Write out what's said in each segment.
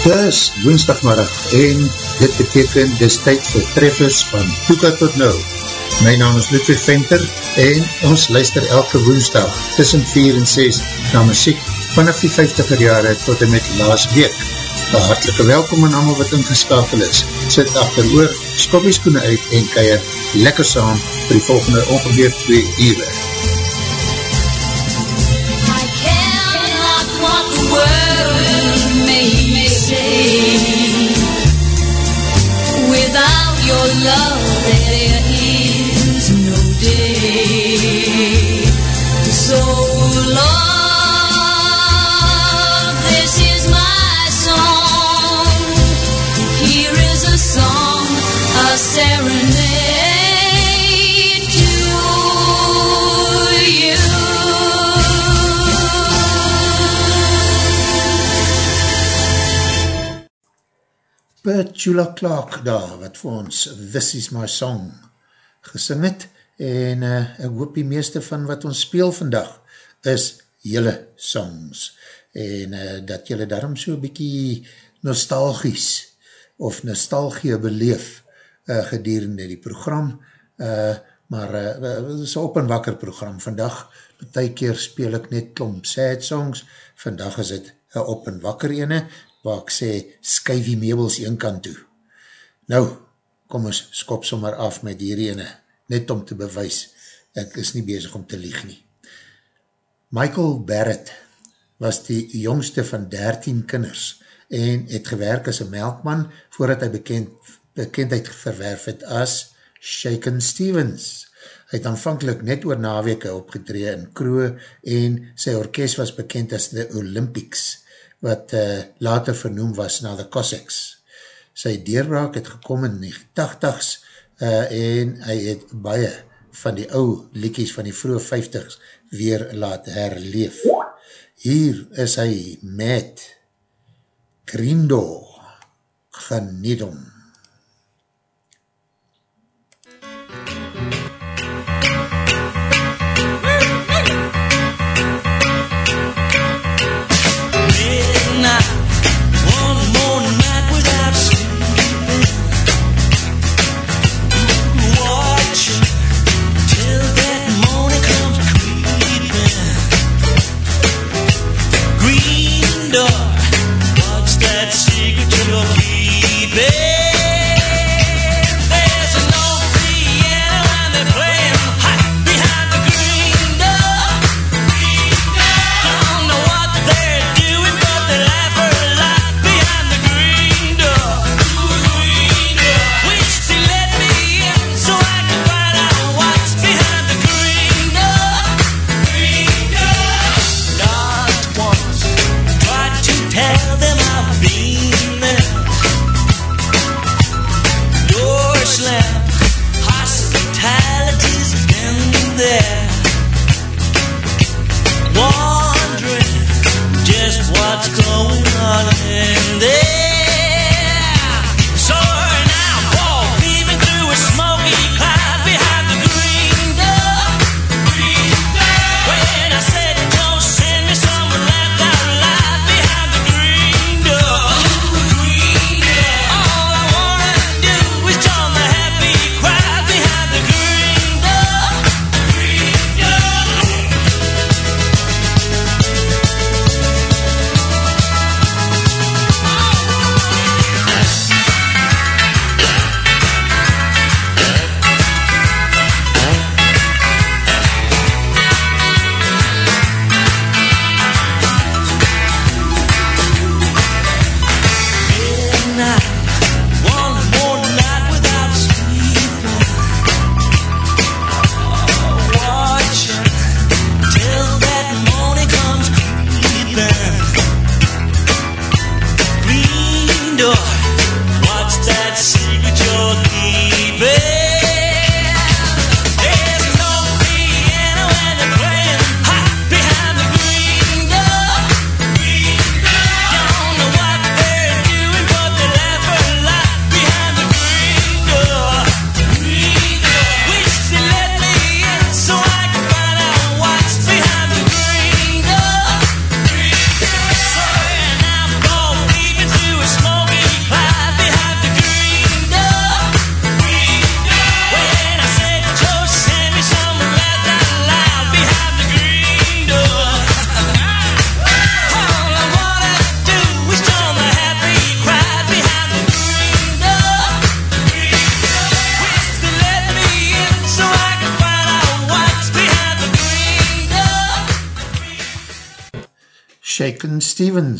Dis woensdagmiddag en dit beteken dis tyd vir treffers van Toeka tot Nou. My naam is Ludwig Venter en ons luister elke woensdag tussen 4 en 6 na muziek vanaf die 50er jare tot en met laas week. Een hartelike welkom aan allemaal wat ingeskakel is. Sit achter oor, skop die skoene uit en keier lekker saam vir die volgende ongeveer 2 uur. Without your love, Petula Clark daar, wat vir ons This is my song gesing het, en uh, ek hoop die meeste van wat ons speel vandag is jylle songs, en uh, dat jylle daarom so bykie nostalgies of nostalgie beleef uh, gedurende die program, uh, maar uh, het is een op en wakker program. Vandag, betek keer speel ek net klomp sad songs, vandag is het een op en wakker ene, waar ek sê, skuif die meubels een kant toe. Nou, kom ons skop sommer af met hierdie ene, net om te bewys, ek is nie bezig om te lieg nie. Michael Barrett was die jongste van 13 kinders en het gewerk as een melkman voordat hy bekend, bekendheid verwerf het as Shaken Stevens. Hy het aanvankelijk net oor naweke opgetree in Kroe en sy orkest was bekend as The Olympics wat uh, later vernoem was na The Cossacks. Sy deurbraak het gekom in die 80s uh, en hy het baie van die ou liekies van die vroege 50s weer laat herleef. Hier is hy met Grindo. Geniet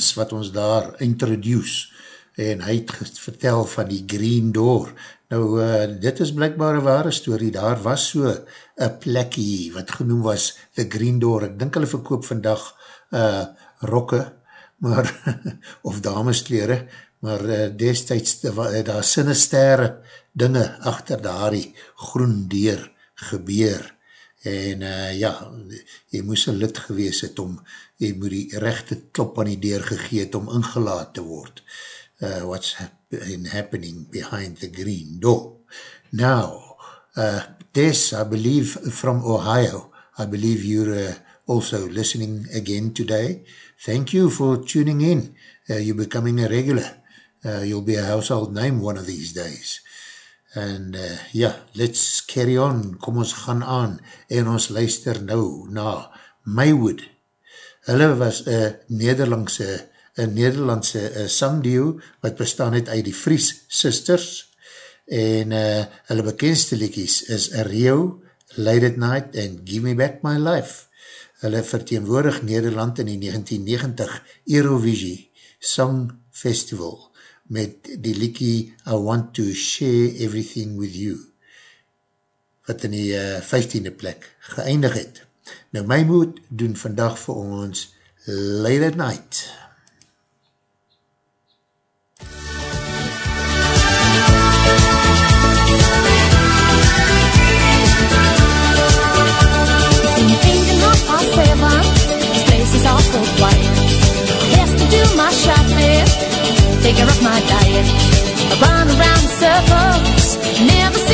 Stevens, wat ons daar introduce, en hy het vertel van die Green Door. Nou, uh, dit is blijkbaar een ware story, daar was so een plekkie, wat genoem was The Green Door, ek dink hulle verkoop vandag uh, rokke, maar, of dameskleren, maar uh, destijds, daar sinisterre dinge achter daar die groen deur gebeur, en uh, ja, jy moes een lid gewees het om, jy moet die rechte klop aan die deur gegeet om ingelaat te word. Uh, what's happening, happening behind the green door. Now, uh, Des, I believe from Ohio, I believe you're uh, also listening again today. Thank you for tuning in. Uh, you're becoming a regular. Uh, you'll be a household name one of these days. En uh, ja, let's carry on, kom ons gaan aan en ons luister nou na Maywood. Hulle was een Nederlandse, een Nederlandse uh, sangdio wat bestaan het uit die Fries Sisters en uh, hulle bekendste liekies is Rio, Late at Night en Give Me Back My Life. Hulle verteenwoordig Nederland in die 1990 Eurovisie Song Festival met die liekie I Want to Share Everything With You wat in die uh, 15e plek geëindig het. Nou my moed doen vandag vir ons Late at Night. This place is awful quiet. Have to do my shopping care of my diet. I run around in circles, never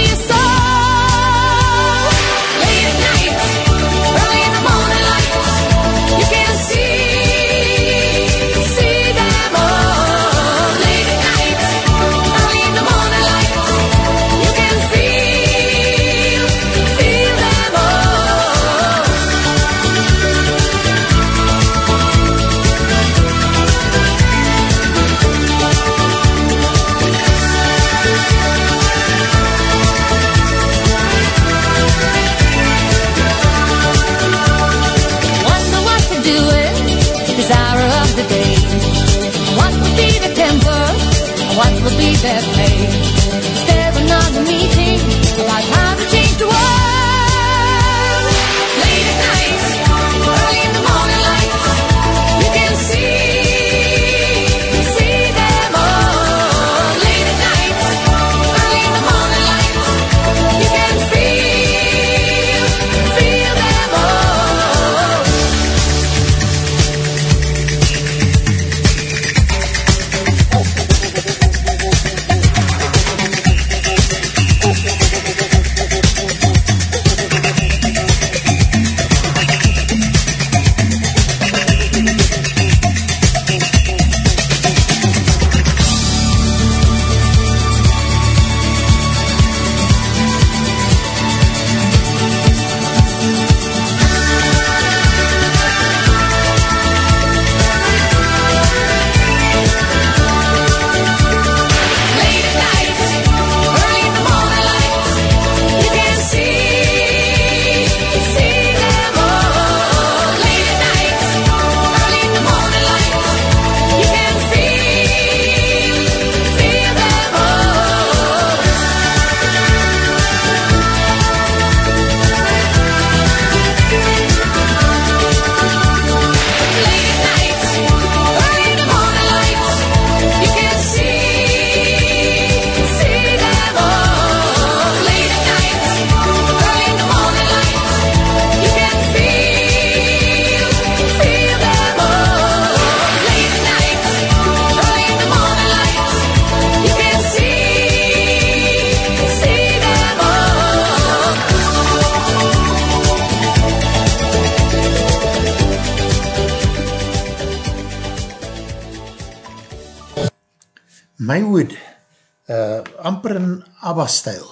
ABBA-stijl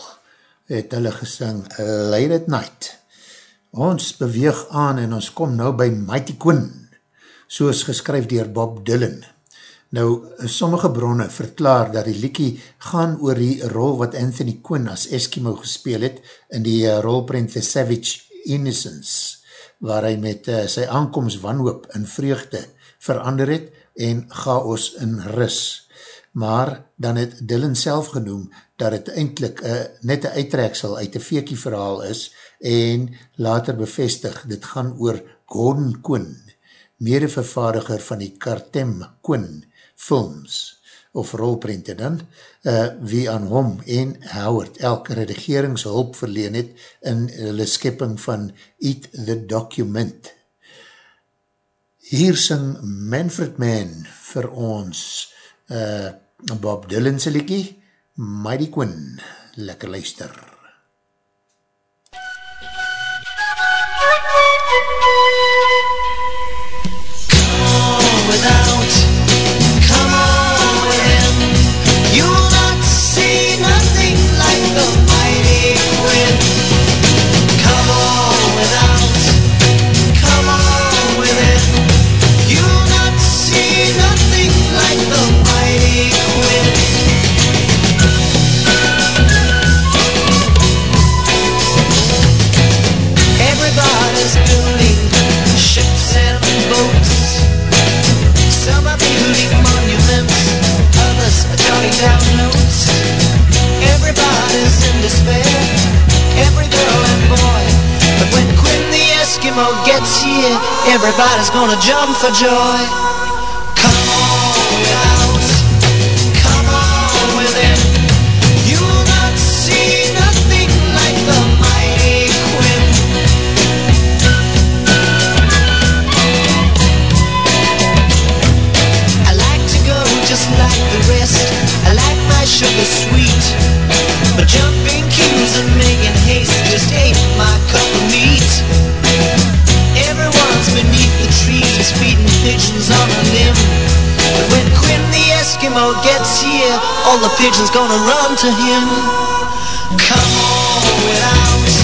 het hulle gesing Late at Night. Ons beweeg aan en ons kom nou by Mighty Quinn, soos geskryf dier Bob Dylan. Nou, sommige bronne verklaar dat die liekie gaan oor die rol wat Anthony Quinn as Eskimo gespeel het in die uh, rolprint The Savage Innocence, waar hy met uh, sy aankomst wanhoop en vreugde verander het en chaos in ris. Maar dan het Dylan self genoem dat het eindelijk uh, net een uitreksel uit een veekie verhaal is en later bevestig, dit gaan oor Gordon Quinn, medevervaardiger van die Kartem Quinn films of rolprente dan, uh, wie aan hom en Howard elke redigeringshulp verleen het in hulle skipping van Eat the Document. Hier sing Manfred Mann vir ons uh, Bob Dylan se liekie, Mighty Quinn, lekker luister. Everybody's gonna jump for joy. Come on without, come on within. You will not see nothing like the mighty Quinn. I like to go just like the rest. I like my sugar sweet. But jumping queues and making haste just ain't my cup the feeding pigeons on a limb. But when Quinn the Eskimo gets here, all the pigeons gonna run to him. Come on without,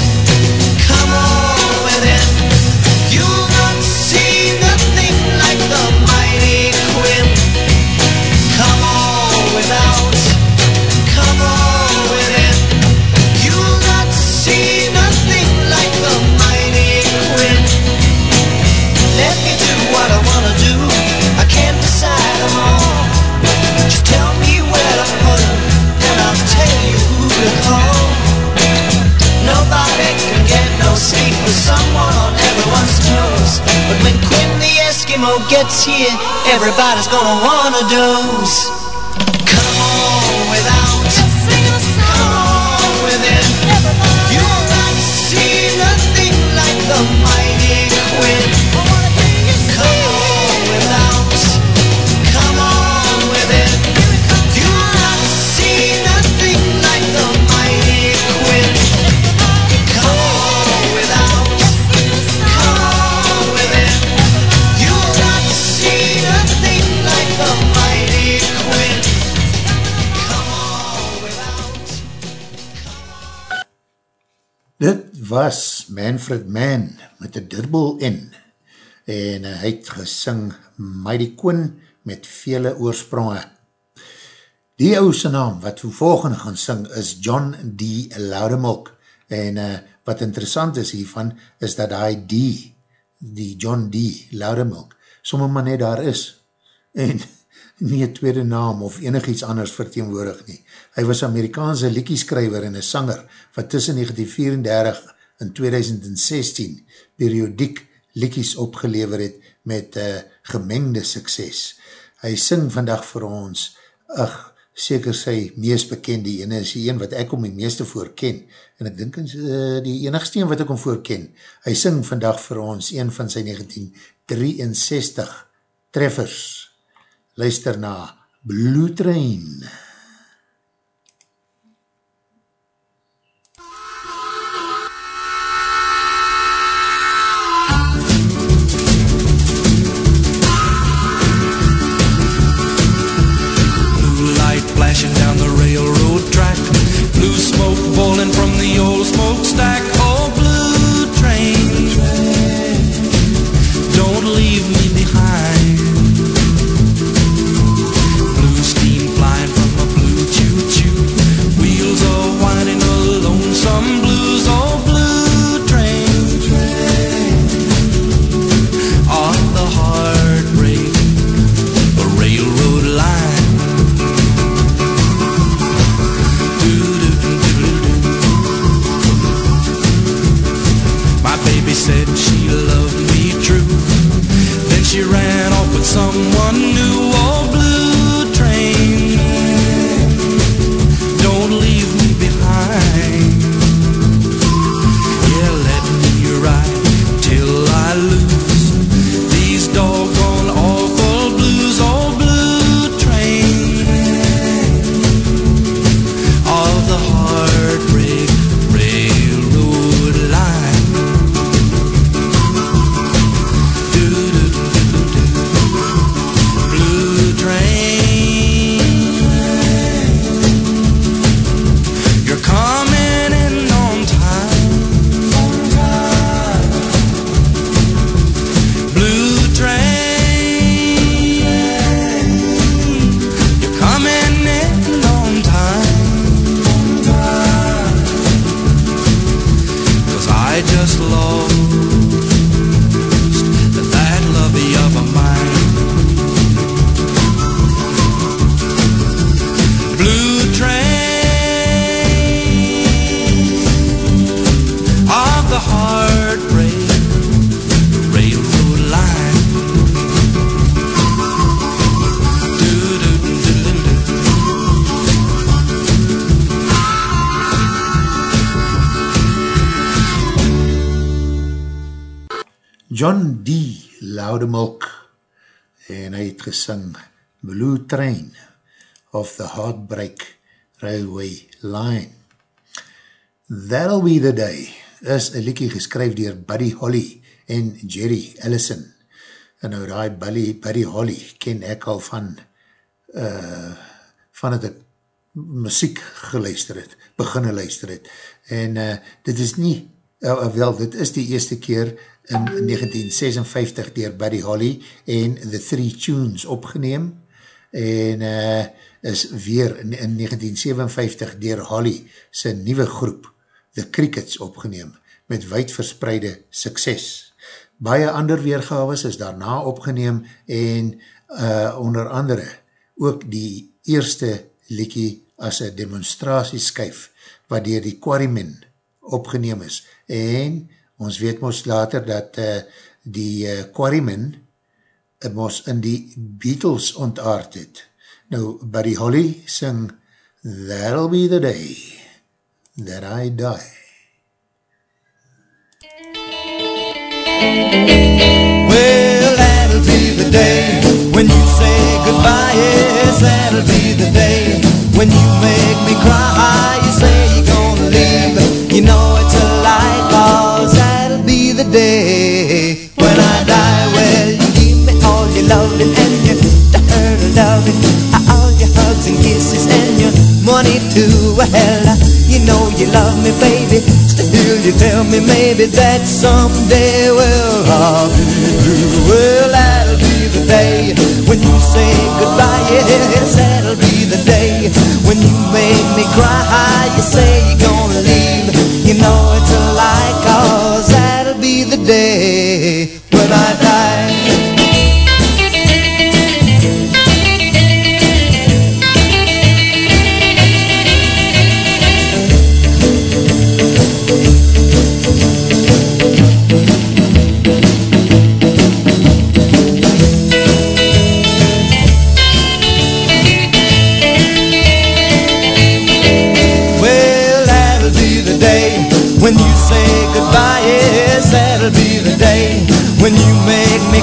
gets here, everybody's gonna wanna doze. Come on without, come on within. You'll not see nothing like the mighty Quinn. Was Manfred Mann met een dubbel in en hy het gesing Mighty Quinn met vele oorspronge. Die ouse naam wat we volgende gaan sing is John D. Loudemolk en uh, wat interessant is hiervan is dat hy die, die John D. Loudemolk, somme maar net daar is en nie een tweede naam of enig iets anders verteenwoordig nie. Hy was Amerikaanse liekieskrijver en een sanger wat tussen 1934 en 2016 periodiek liekies opgelever het met uh, gemengde sukses. Hy sing vandag vir ons, ach, seker sy meest bekende ene is die een wat ek om die meeste voorken en ek dink uh, die enigste een wat ek om voorken. Hy sing vandag vir ons een van sy 1963 treffers. Luister na Blue Train. Blue Loudemilk en hy het gesing Blue Train of the Heartbreak Railway Line. That'll be the day is een liekie geskryf dier Buddy Holly en Jerry Ellison. En nou die Buddy, Buddy Holly ken ek al van uh, van het ek muziek geluister het, beginne luister het. En uh, dit is nie, uh, wel, dit is die eerste keer in 1956 dier Buddy Holly en The Three Tunes opgeneem en uh, is weer in, in 1957 dier Holly sy nieuwe groep The Crickets opgeneem met wijdverspreide sukses. Baie ander weergaves is daarna opgeneem en uh, onder andere ook die eerste liekie as een demonstratieskyf wat dier die Quarrymen opgeneem is en ons weet mos later dat uh, die uh, Quarrymen uh, mos in die Beatles ontaard het. Nou, Buddy Holly sing That'll be the day that I die. Well, that'll be the day when you say goodbye. Yes, that'll be the day when you make me cry. You say you're gonna leave. You know it's a lie, cause that'll be the day when I die. Well, you give me all your loving and your dirty loving, all your hugs and kisses and your money too. Well, you know you love me, baby. Still, you tell me maybe that someday, well, I'll be blue. Well, that'll be the day when you say goodbye. Yes, that'll be the day when you make me cry. You say you're gonna leave. You know it's a lie, cause oh, that'll be the day when I die.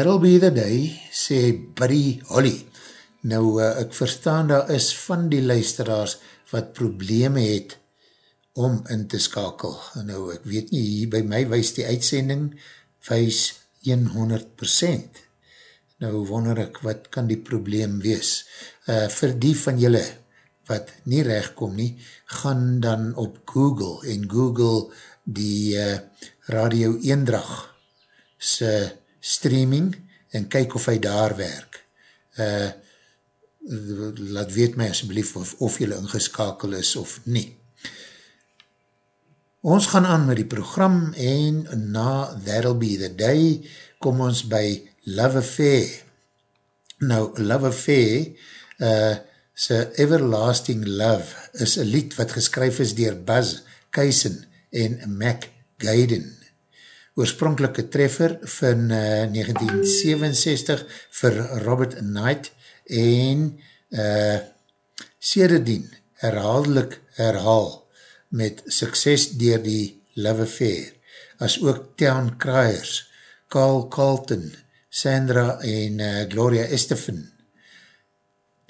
That'll be the day, sê Buddy Holly. Nou, uh, ek verstaan, daar is van die luisteraars wat probleme het om in te skakel. Nou, ek weet nie, hier by my wees die uitsending, wees 100%. Nou wonder ek, wat kan die probleem wees? Uh, vir die van julle, wat nie recht kom nie, gaan dan op Google en Google die uh, Radio Eendrag se streaming en kyk of hy daar werk. Uh, laat weet my asblief of, of jylle ingeskakel is of nie. Ons gaan aan met die program en na That'll Be The Day kom ons by Love Affair. Nou, Love Affair uh, sy Everlasting Love is een lied wat geskryf is dier Buzz Kaysen en Mac Gaiden. Oorspronkelike treffer van uh, 1967 vir Robert Knight en uh, sederdien herhaaldelik herhaal met sukses dier die Love Affair, as ook Town Criers, Carl Carlton, Sandra en uh, Gloria Estefan.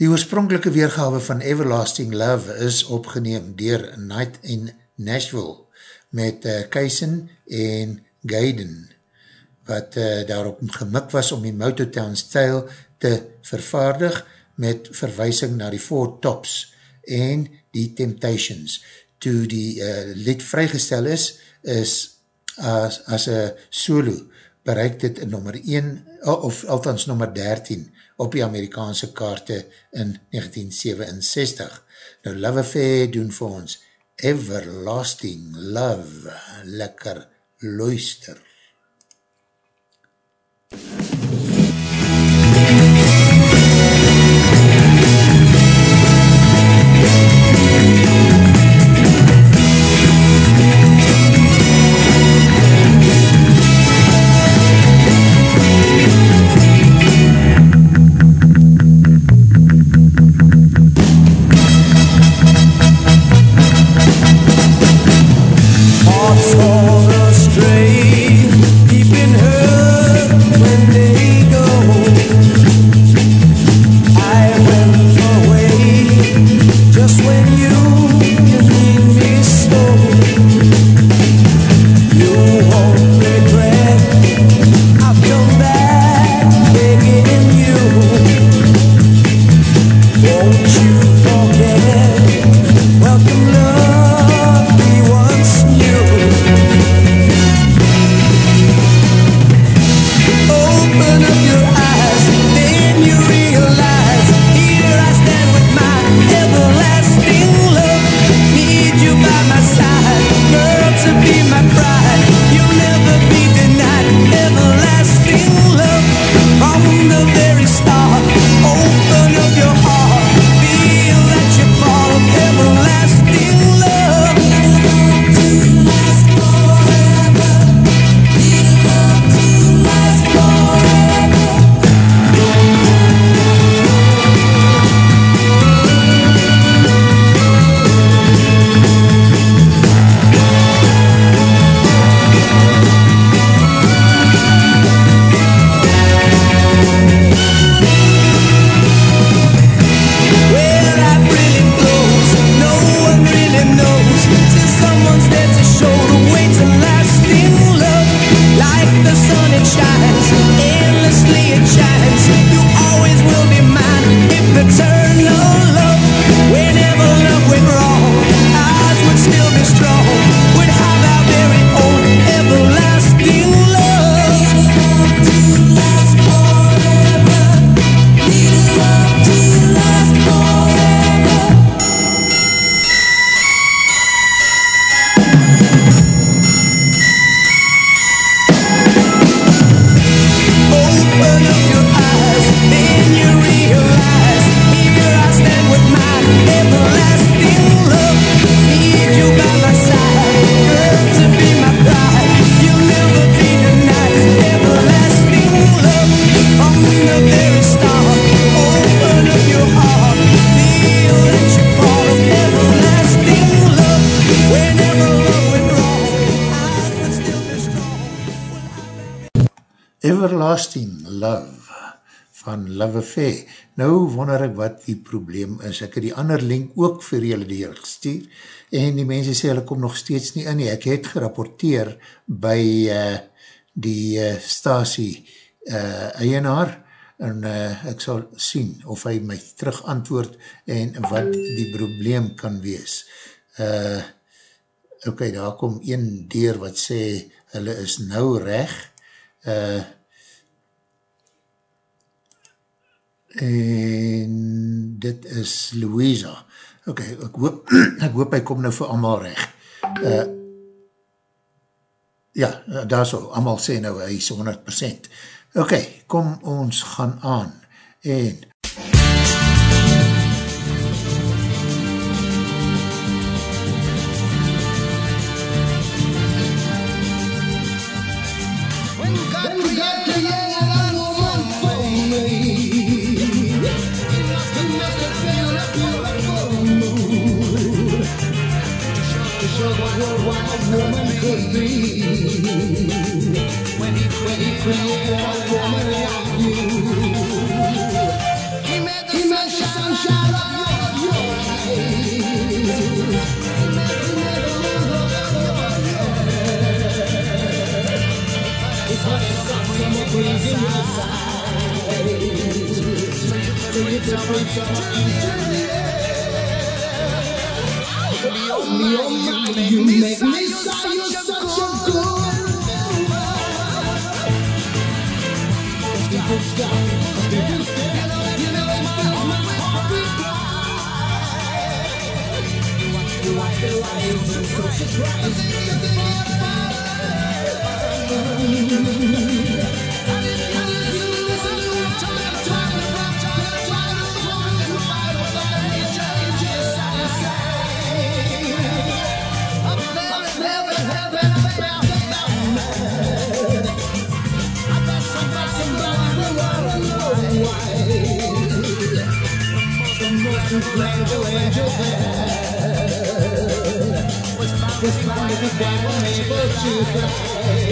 Die oorspronkelike weergawe van Everlasting Love is opgeneem dier Night in Nashville met uh, Kaysen en Gaiden, wat uh, daarop gemik was om die Mototown stijl te vervaardig met verwijsing na die Four Tops en die Temptations. Toe die uh, lied vrygestel is, is as, a solo bereik dit in nummer 1, of althans nummer 13 op die Amerikaanse kaarte in 1967. Nou Love Affair doen vir ons Everlasting Love, lekker luister. Hearts Everlasting Love van Love Affair. Nou wonder ek wat die probleem is. Ek het die ander link ook vir julle die gestuur en die mense sê hulle kom nog steeds nie in nie. Ek het gerapporteer by uh, die uh, stasie uh, eienaar en uh, ek sal sien of hy my terug antwoord en wat die probleem kan wees. Uh, ok, daar kom een deur wat sê hulle is nou reg. Uh, en dit is Louisa. Ok, ek hoop, ek hoop hy kom nou vir allemaal recht. Uh, ja, daar so, allemaal sê nou, hy is 100%. Ok, kom ons gaan aan. En You. make me sigh, you're such a good to Flangelangelo was to play.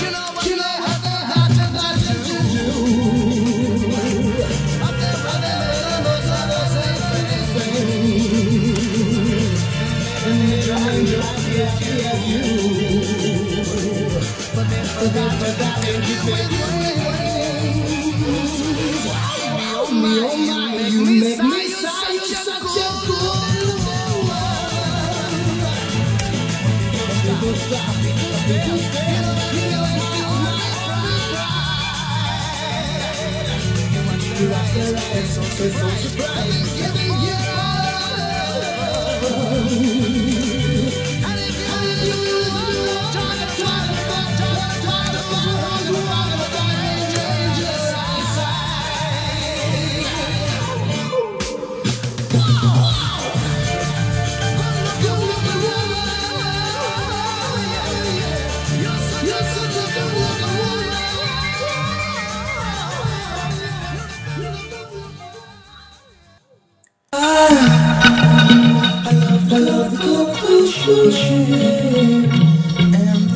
You know, you know how the hot and hot to do. Up there, you after you. But they forgot, forgot, and you said, You are the right, so, so, so surprised.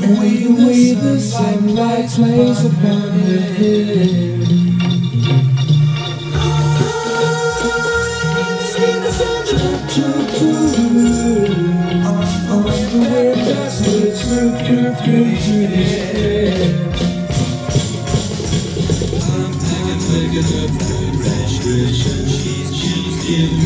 And we wait the plays upon On the wind that's the truth, truth, truth, I'm taking, taking up the rest, she's, she's giving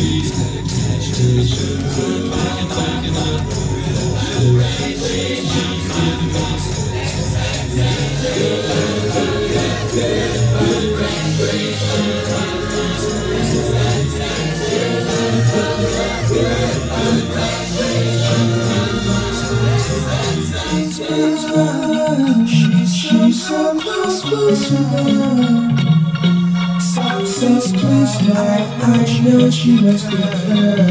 Thank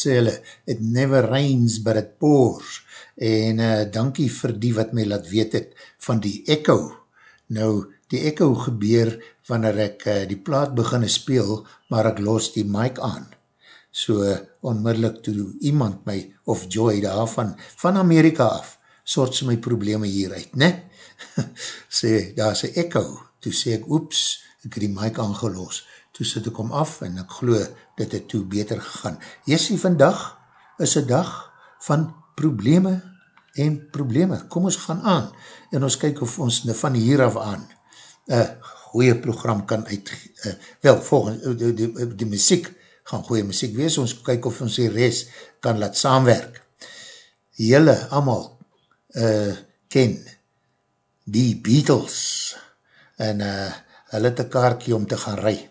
sê hulle, it never rains but it pours. En uh, dankie vir die wat my laat weet het van die echo. Nou, die echo gebeur wanneer ek uh, die plaat beginne speel, maar ek los die mic aan. So onmiddellik toe iemand my, of Joy daarvan, van Amerika af, sort sy my probleme hieruit, ne? sê, daar is een echo. Toe sê ek, oeps, ek het die mic aangelos. Toe sit ek om af en ek glo, dit het toe beter gegaan. Jessie, vandag is een dag van probleme en probleme. Kom ons gaan aan en ons kyk of ons van hier af aan een goeie program kan uit, uh, wel, volgens, uh, die, die, die muziek gaan goeie muziek wees, ons kyk of ons die rest kan laat saamwerk. Julle allemaal uh, ken die Beatles en uh, hulle het een kaartje om te gaan rij.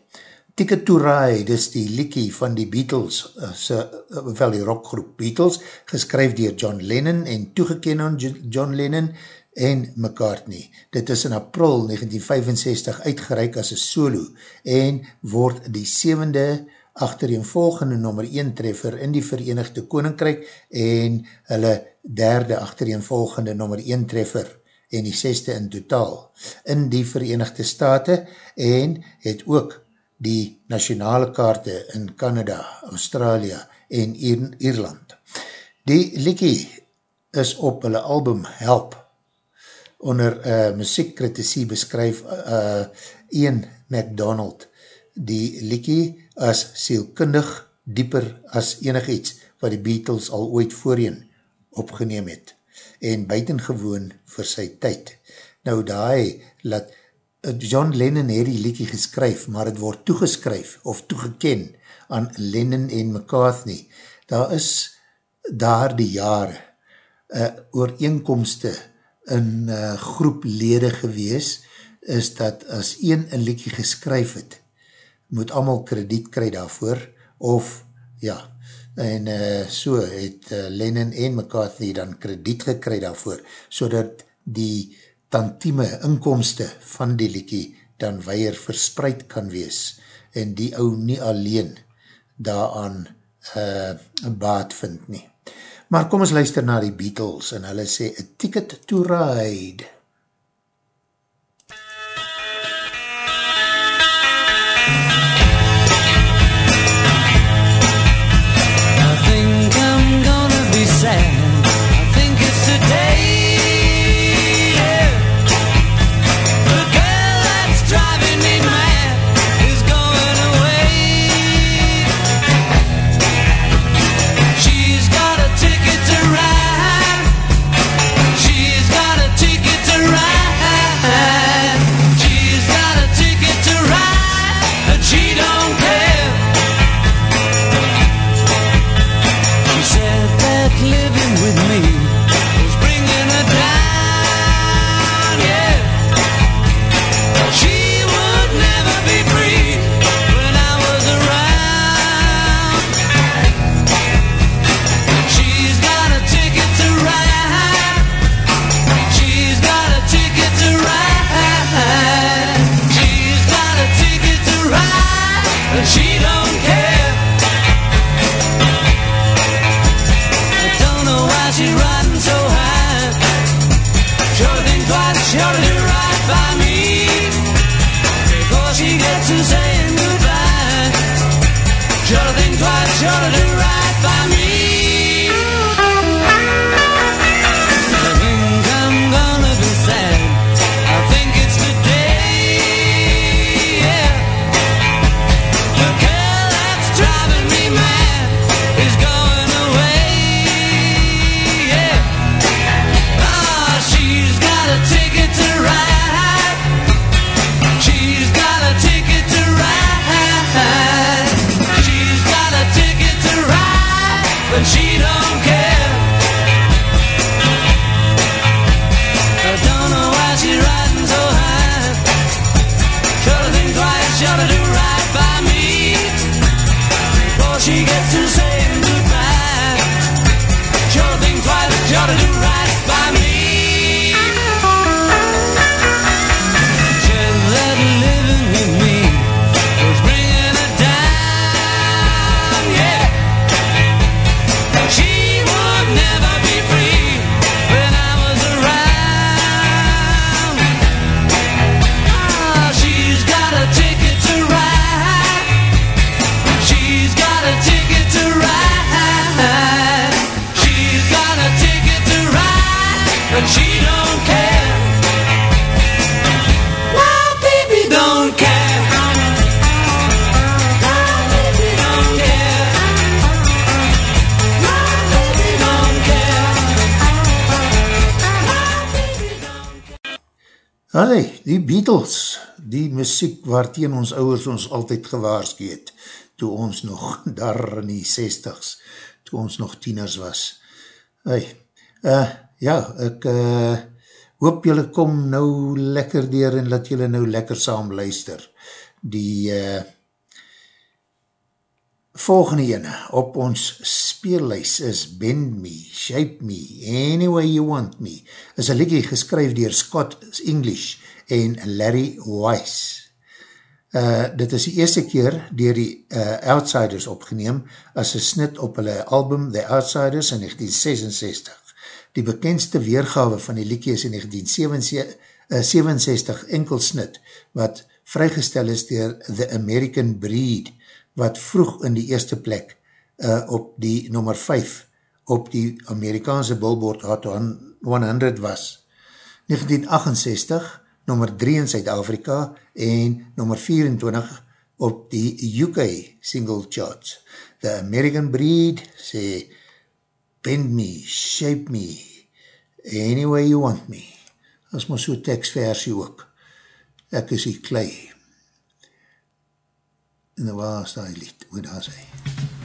Ticket to Ride, dis die liekie van die Beatles, uh, se, uh, wel die rockgroep Beatles, geskryf dier John Lennon en toegeken aan John Lennon en McCartney. Dit is in april 1965 uitgereik as een solo en word die sevende achtereenvolgende nummer 1 treffer in die Verenigde Koninkryk en hulle derde achtereenvolgende nummer 1 treffer en die zesde in totaal in die Verenigde Staten en het ook die nationale kaarte in Canada, Australië en Ier Ierland. Die liekie is op hulle album Help onder uh, muziekkritisie beskryf uh, Ian MacDonald die liekie as sielkundig dieper as enig iets wat die Beatles al ooit voorheen opgeneem het en buitengewoon vir sy tyd. Nou daai, laat John Lennon het die liekie geskryf, maar het word toegeskryf of toegeken aan Lennon en McCartney. Daar is daar die jare uh, ooreenkomste in uh, groep lede gewees, is dat as een een liekie geskryf het, moet allemaal krediet kry daarvoor, of ja, en uh, so het uh, Lennon en McCartney dan krediet gekry daarvoor, so dat die tantieme inkomste van die liekie dan weier verspreid kan wees, en die ou nie alleen daaraan uh, baat vind nie. Maar kom ons luister na die Beatles, en hulle sê, a ticket to ride. I die muziek waarteen ons ouders ons altyd gewaarskeet, toe ons nog daar in die 60s, toe ons nog tieners was. Hey, uh, ja, ek uh, hoop julle kom nou lekker dier en laat julle nou lekker saam luister. Die uh, volgende ene op ons speellys is Bend Me, Shape Me, Any Way You Want Me, is een liedje geskryf dier Scott English en Larry Weiss. Uh, dit is die eerste keer dier die uh, Outsiders opgeneem as een snit op hulle album The Outsiders in 1966. Die bekendste weergawe van die liedje is in 1967 enkel snit wat vrygestel is dier The American Breed wat vroeg in die eerste plek uh, op die nummer 5 op die Amerikaanse billboard Hot 100 was. 1968 nummer 3 in Zuid-Afrika en nummer 24 op die UK single charts. The American Breed sê Bend me, shape me, any way you want me. As maar so tekstversie ook. Ek is die klei. En waar is die lied? Hoe daar sê? You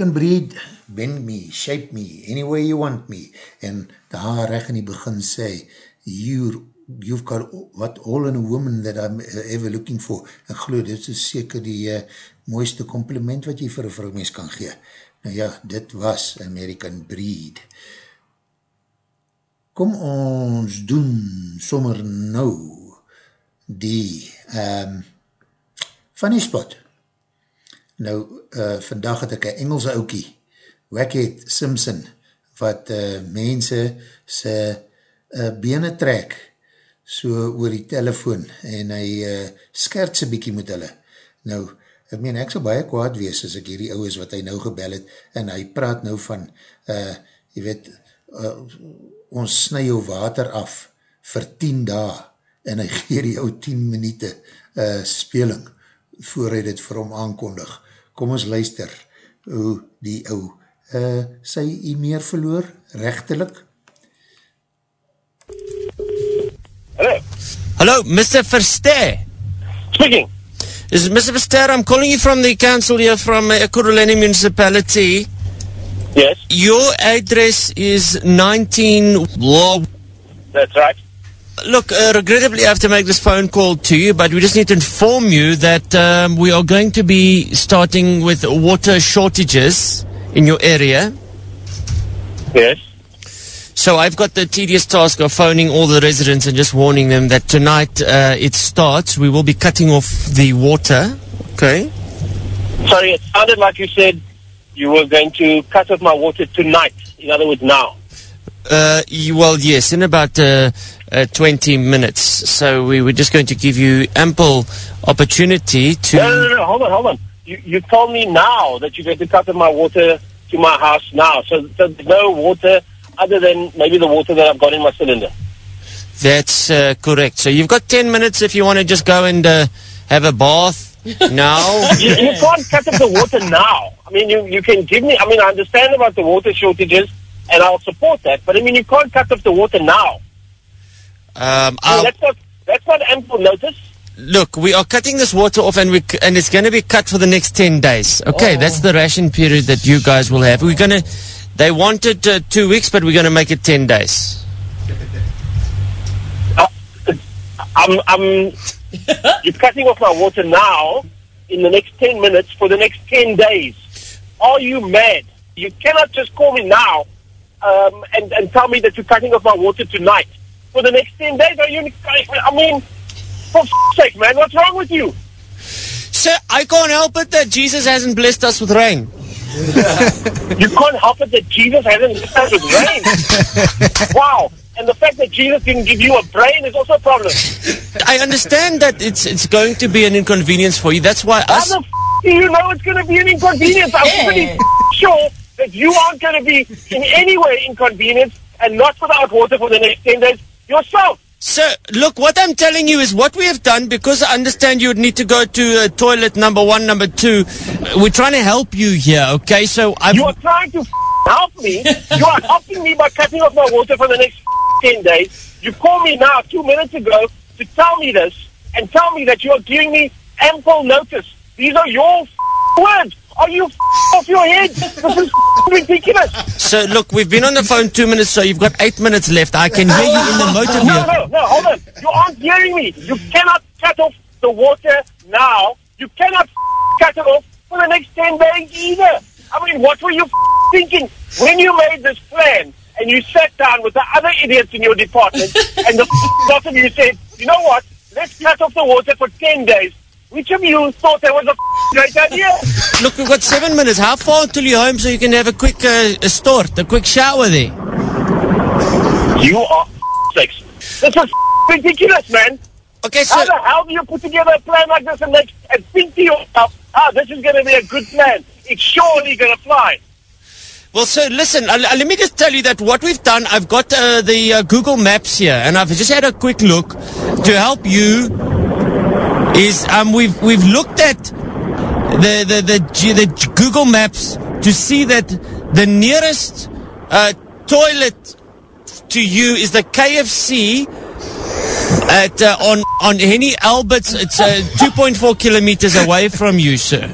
American Breed, bend me, shape me, any way you want me. En daar recht in die begin sê, you, you've got what all in a woman that I'm ever looking for. Ek geloof, dit is seker die uh, mooiste compliment wat jy vir een vrouwmens kan gee. Nou ja, dit was American Breed. Kom ons doen sommer nou die um, funny spot. Nou, uh, vandag het ek een Engelse oukie, Wackhead Simpson, wat uh, mense sy uh, bene trek, so oor die telefoon, en hy uh, skert sy bykie met hulle. Nou, ek meen, ek sal baie kwaad wees, as ek hierdie ouwe wat hy nou gebel het, en hy praat nou van, uh, jy weet, uh, ons snu jou water af, vir 10 dae, en hy gee die ou 10 minuut uh, speling, voor hy dit vir hom aankondig. Kom ons luister, hoe die ou uh, sy e meer verloor, rechtelik. Hello. Hello, Mr. Verster. Speaking. This is Mr. Verster. I'm calling you from the council here from uh, Ekurhuleni Municipality. Yes, Your address is 19... Whoa. that's right. Look, uh, regrettably, I have to make this phone call to you, but we just need to inform you that um, we are going to be starting with water shortages in your area. Yes. So I've got the tedious task of phoning all the residents and just warning them that tonight uh, it starts. We will be cutting off the water. Okay. Sorry, it sounded like you said you were going to cut off my water tonight. In other words, now. Uh, you, well, yes, in about uh, uh, 20 minutes. So we were just going to give you ample opportunity to. No, no, no, no, hold on, hold on. You, you told me now that you're going to cut off my water to my house now. So, so there's no water other than maybe the water that I've got in my cylinder. That's uh, correct. So you've got 10 minutes if you want to just go and uh, have a bath now. you, you can't cut off the water now. I mean, you, you can give me, I mean, I understand about the water shortages and I'll support that, but I mean, you can't cut off the water now. Um, I mean, that's not, that's not ample notice. look, we are cutting this water off and we and it's going to be cut for the next 10 days. Okay, that's the ration period that you guys will have. We're going to, they wanted uh, two weeks, but we're going to make it 10 days. I'm, I'm, you're cutting off my water now in the next 10 minutes for the next 10 days. Are you mad? You cannot just call me now um, and, and tell me that you're cutting off my water tonight for the next 10 days. Are you, I mean, for f- sake, man, what's wrong with you? Sir, I can't help it that Jesus hasn't blessed us with rain. You can't help it that Jesus hasn't blessed us with rain. wow. And the fact that Jesus didn't give you a brain is also a problem. I understand that it's it's going to be an inconvenience for you. That's why How us. the f- do you know it's going to be an inconvenience? I'm pretty f- sure that you aren't going to be in any way inconvenienced and not without water for the next 10 days yourself. Sir, look, what I'm telling you is what we have done because I understand you would need to go to uh, toilet number one, number two. We're trying to help you here, okay? So I've. You are trying to f- help me. You are helping me by cutting off my water for the next f- 10 days. You called me now two minutes ago to tell me this and tell me that you are giving me ample notice. These are your f- words. Are you f- off your head? This is f- ridiculous. So look, we've been on the phone two minutes, so you've got eight minutes left. I can hear you in the motor No, no, no, hold on. You aren't hearing me. You cannot cut off the water now. You cannot f- cut it off for the next 10 days either. I mean, what were you f- thinking when you made this plan and you sat down with the other idiots in your department and the f- lot of you said, you know what, let's cut off the water for 10 days. Which of you thought that was a great idea? Look, we've got seven minutes. How far until you're home so you can have a quick uh, a start, a quick shower there? You are six. This is ridiculous, man. Okay, so How the hell do you put together a plan like this and, make, and think to yourself, ah, this is going to be a good plan. It's surely going to fly. Well, so listen, uh, let me just tell you that what we've done, I've got uh, the uh, Google Maps here, and I've just had a quick look to help you. Is um, we've we've looked at the the the, the Google Maps to see that the nearest uh, toilet to you is the KFC at uh, on on Henny Alberts. It's uh, 2.4 kilometers away from you, sir.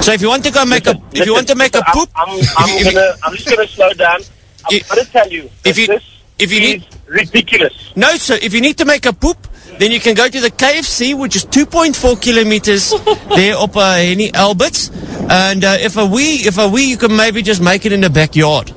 So if you want to go make a if you want to make a poop, I'm, I'm, I'm, you- if you- gonna, I'm just going to slow down. I'm If- going to tell you if you- this if you is need- ridiculous. No, sir. If you need to make a poop, then you can go to the KFC, which is 2.4 kilometers there up uh, Henny Alberts. And uh, if a wee, if a wee, you can maybe just make it in the backyard.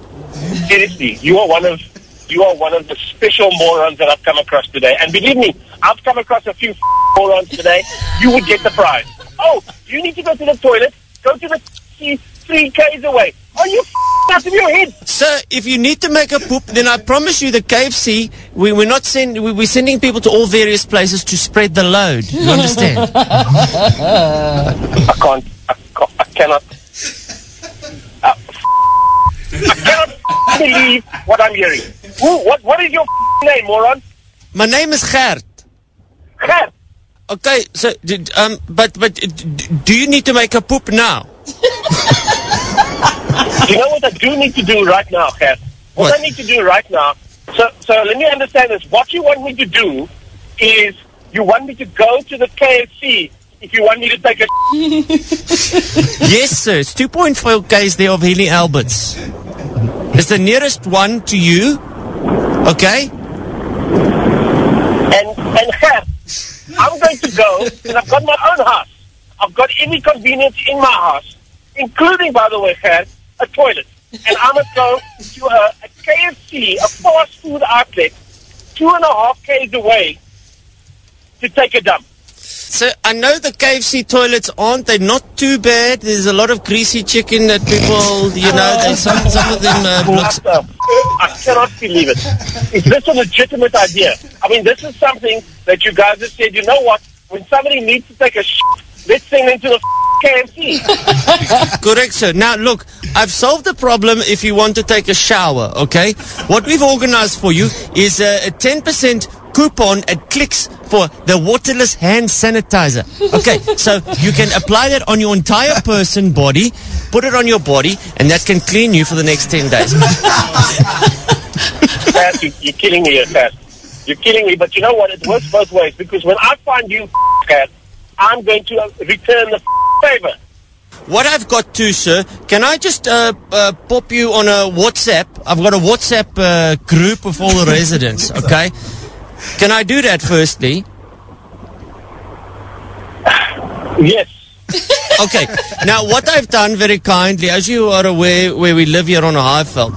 Seriously, you are one of you are one of the special morons that I've come across today. And believe me, I've come across a few morons today. You would get the prize. Oh, you need to go to the toilet. Go to the sea three k's away. Are you out of your head? Sir, if you need to make a poop, then I promise you the KFC, we, we're not send, we, we're sending people to all various places to spread the load. You understand? I can't. I, ca- I cannot. Uh, I cannot believe what I'm hearing. Who, what, what is your name, moron? My name is Gert. Gert. Okay, so, um, but, but, d- d- do you need to make a poop now? You know what I do need to do right now, Gert? What, What? I need to do right now, so, so let me understand this. What you want me to do is you want me to go to the KFC if you want me to take a Yes, sir. It's 2.4 Ks there of Healy Alberts. It's the nearest one to you. Okay? and and Gert, I'm going to go and I've got my own house. I've got every convenience in my house, including, by the way, Gert, a toilet. And I'm going to go to a, a KFC, a fast food outlet, two and a half k's away to take a dump. So I know the KFC toilets aren't, they're not too bad. There's a lot of greasy chicken that people, you know, they, some some of them uh, looks. What the f- I cannot believe it. Is this a legitimate idea? I mean, this is something that you guys have said, you know what, when somebody needs to take a shit, let's send them to the KFC. Correct, sir. Now, look, I've solved the problem if you want to take a shower, okay? What we've organized for you is a, a 10% coupon at clicks for the waterless hand sanitizer. Okay, so you can apply that on your entire person body, put it on your body, and that can clean you for the next 10 days. Pat, you, you're killing me Pat. You're killing me, but you know what? It works both ways because when I find you, Pat, I'm going to uh, return the favor. What I've got too, sir, can I just uh, uh, pop you on a WhatsApp? I've got a WhatsApp uh, group of all the residents, okay? Can I do that firstly? Yes. Okay. Now, what I've done very kindly, as you are aware, where we live here on a Highveld,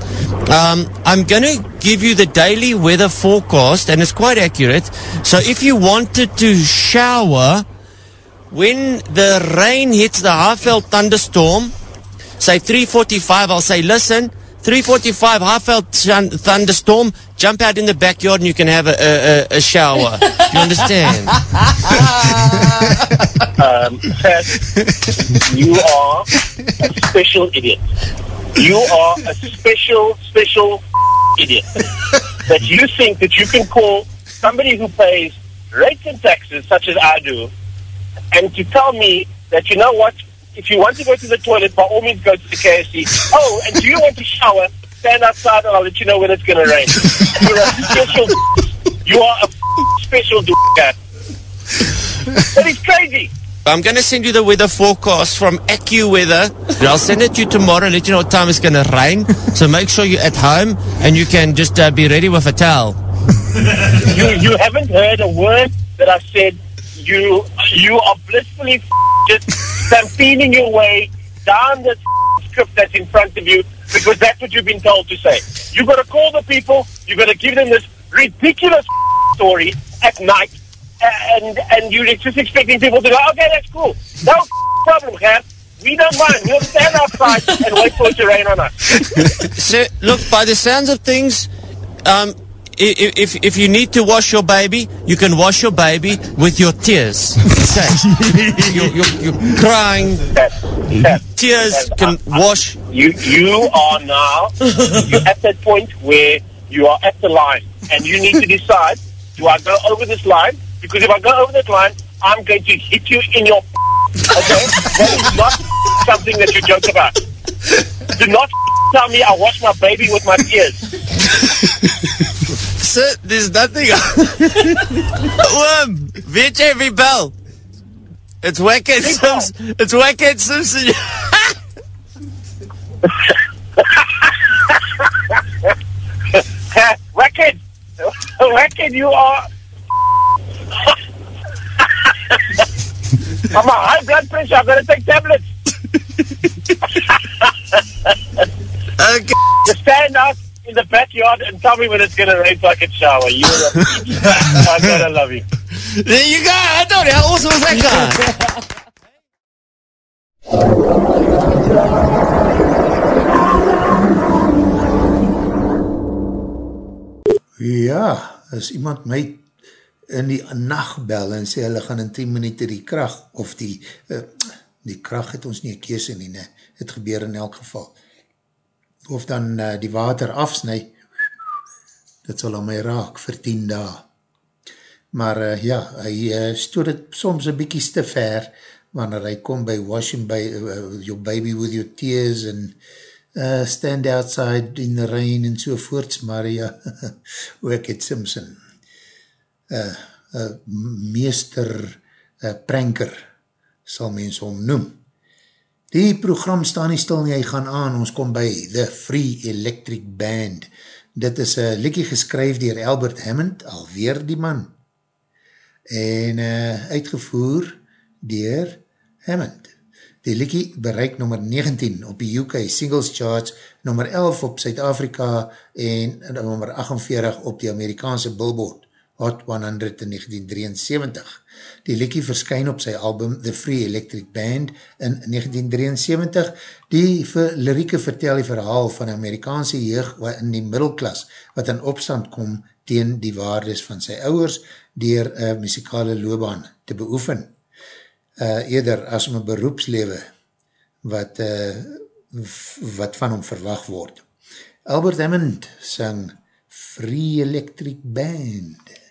um, I'm going to give you the daily weather forecast, and it's quite accurate. So, if you wanted to shower when the rain hits the Highveld thunderstorm, say 3:45, I'll say, listen. 345 Highveld thun- thunderstorm, jump out in the backyard and you can have a, a, a- a shower. Do you understand? Um, Pat, you are a special idiot. You are a special, special idiot. That you think that you can call somebody who pays rates and taxes, such as I do, and to tell me that, you know what, if you want to go to the toilet, by all means go to the KFC. Oh, and do you want to shower? Stand outside and I'll let you know when it's going to rain. You're a special, you are a special cat. That is crazy. I'm going to send you the weather forecast from AccuWeather. I'll send it to you tomorrow, let you know what time it's going to rain. So make sure you're at home and you can just uh, be ready with a towel. you you haven't heard a word that I said. You you are blissfully just stampeding your way down the script that's in front of you because that's what you've been told to say. You've got to call the people. You've got to give them this ridiculous story at night, and and you're just expecting people to go, okay, that's cool. No problem, man. We don't mind. We'll stand outside and wait for it to rain on us. So, look, by the sounds of things, um, if, if you need to wash your baby, you can wash your baby with your tears. You're, you're, you're crying. That, that, Tears that- can wash. you you are now you're at that point where you are at the line and you need to decide do I go over this line because if I go over that line I'm going to hit you in your okay that is not something that you joke about do not tell me I wash my baby with my tears Sir, there's nothing. Weet jy wie? It's wicked? Simpson. It's wicked, Simpson. wicked. Wackett you are I'm a high blood pressure I'm going to take tablets okay. Just stand out in the backyard and tell me when it's going to rain so I can shower. You're a I gotta love you. There you go. I thought how awesome was that guy? Ja, as iemand my in die nacht bel en sê hulle gaan in 10 minuten die kracht, of die, uh, die kracht het ons nie een kees in nie, ne? Het gebeur in elk geval. Of dan uh, die water afsnij, dit sal aan my raak vir 10 dae. Maar uh, ja, hy uh, stoot het soms een bykie te ver, wanneer hy kom by washing by, uh, your baby with your tears en uh, stand outside in the rain en so voorts, maar ja, Wicked Simpson, uh, uh, meester uh, pranker sal mens hom noem. Die program staan nie stil nie, hy gaan aan, ons kom by The Free Electric Band. Dit is een liekie geskryf dier Albert Hammond, alweer die man. En uh, uitgevoer dier Hammond. Die liekie bereik nummer 19 op die UK Singles Charts, nummer 11 op Suid-Afrika en nummer 48 op die Amerikaanse Billboard Hot 100 in 1973. Die liekie verskyn op sy album The Free Electric Band in 1973. Die lirieke vertel die verhaal van Amerikaanse jeug in die middelklas wat in opstand kom teen die waardes van sy ouwers dier uh, muzikale loobaan te beoefen uh, eerder as een beroepslewe wat, uh, wat van hom verwacht word. Albert Hammond sang Free Electric Band.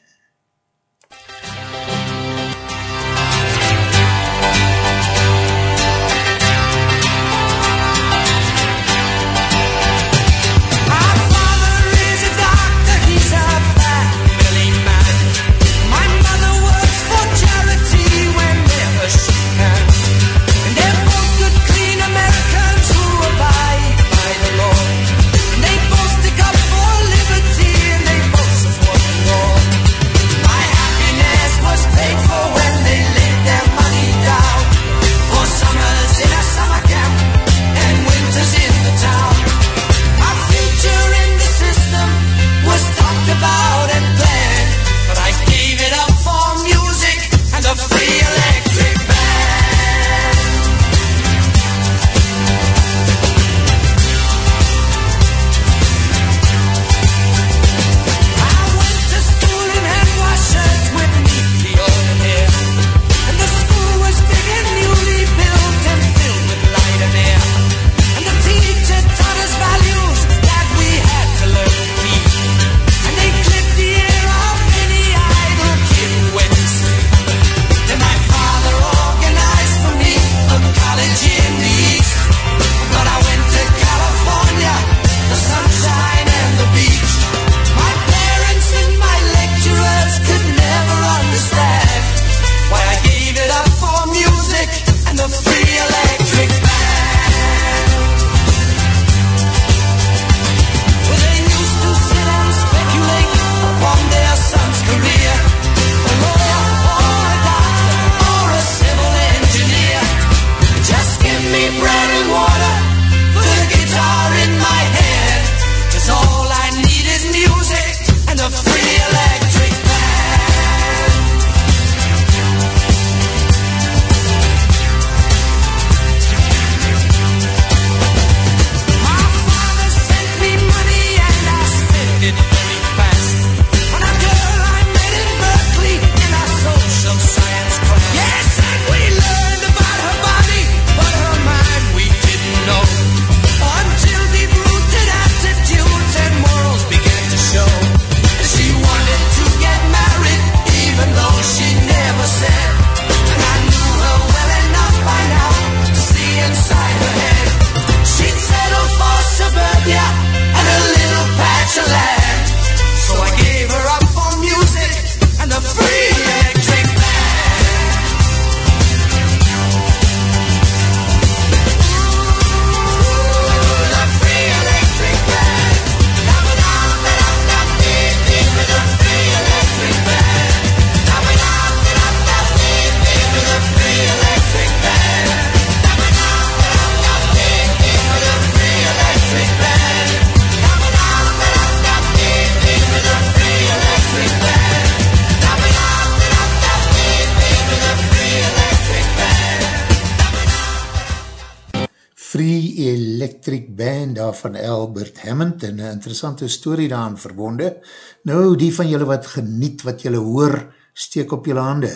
Hammond en een interessante story daaraan verbonde. Nou, die van julle wat geniet, wat julle hoor, steek op julle hande.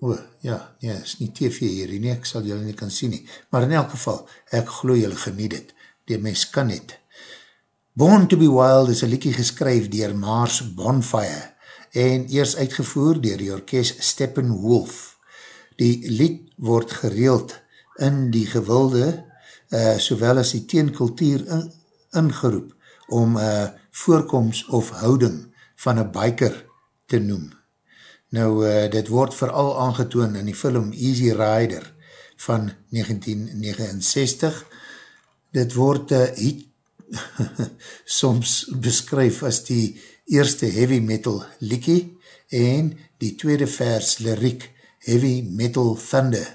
O, ja, ja, is nie TV hier nie, ek sal julle nie kan sien nie. Maar in elk geval, ek glo julle geniet het. Die mens kan het. Born to be Wild is een liekie geskryf dier Mars Bonfire en eers uitgevoer dier die orkest Steppenwolf. Die lied word gereeld in die gewilde, uh, sowel as die teenkultuur in, ingeroep om uh, voorkomst of houding van een biker te noem. Nou, uh, dit word vooral aangetoon in die film Easy Rider van 1969. Dit word uh, hit, soms beskryf as die eerste heavy metal liekie en die tweede vers liriek Heavy Metal Thunder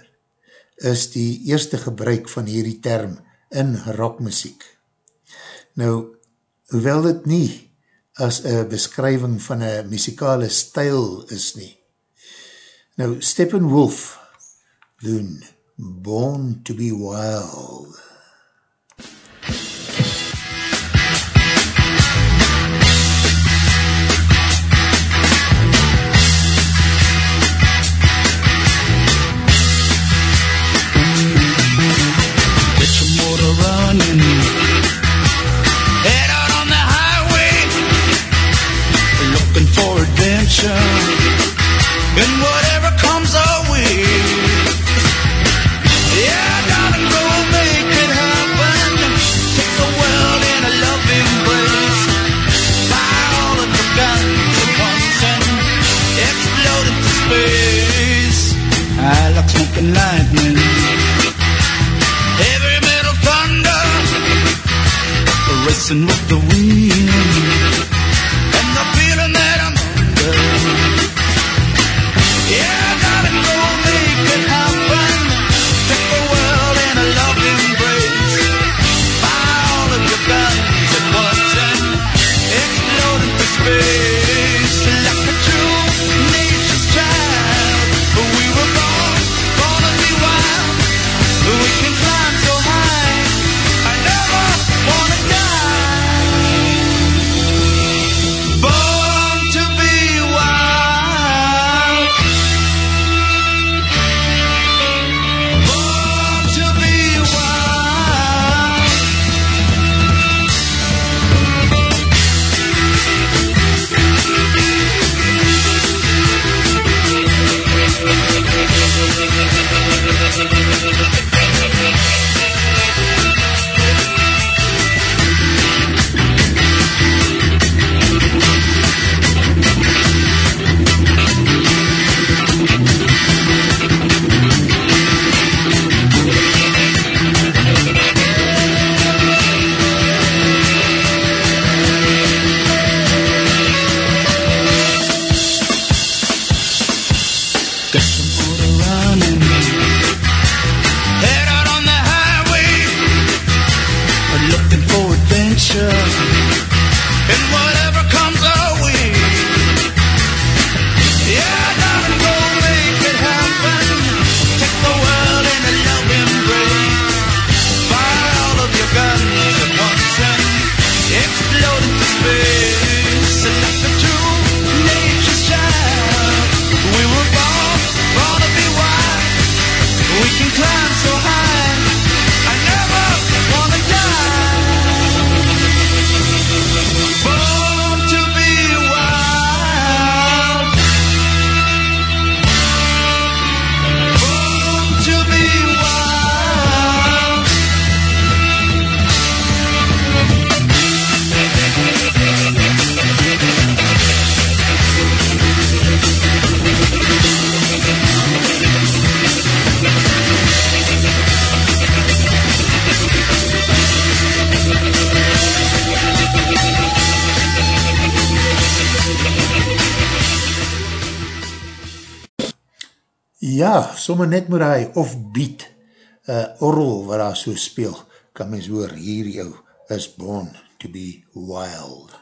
is die eerste gebruik van hierdie term in rockmusiek. Nou, hoewel dit nie as een beskrywing van een muzikale stijl is nie. Nou, Steppenwolf doen Born to be Wild. Get your motor running. Adventure. And whatever comes our way. Yeah, darling, go make it happen. Take the world in a loving embrace. Fire all of your guns at once and explode into space. I like smoking lightning. Heavy metal thunder, racing with the wind, Sommer net moet hy of beat uh, orrel wat daar so speel, kan mens hoor, hier jou is born to be wild.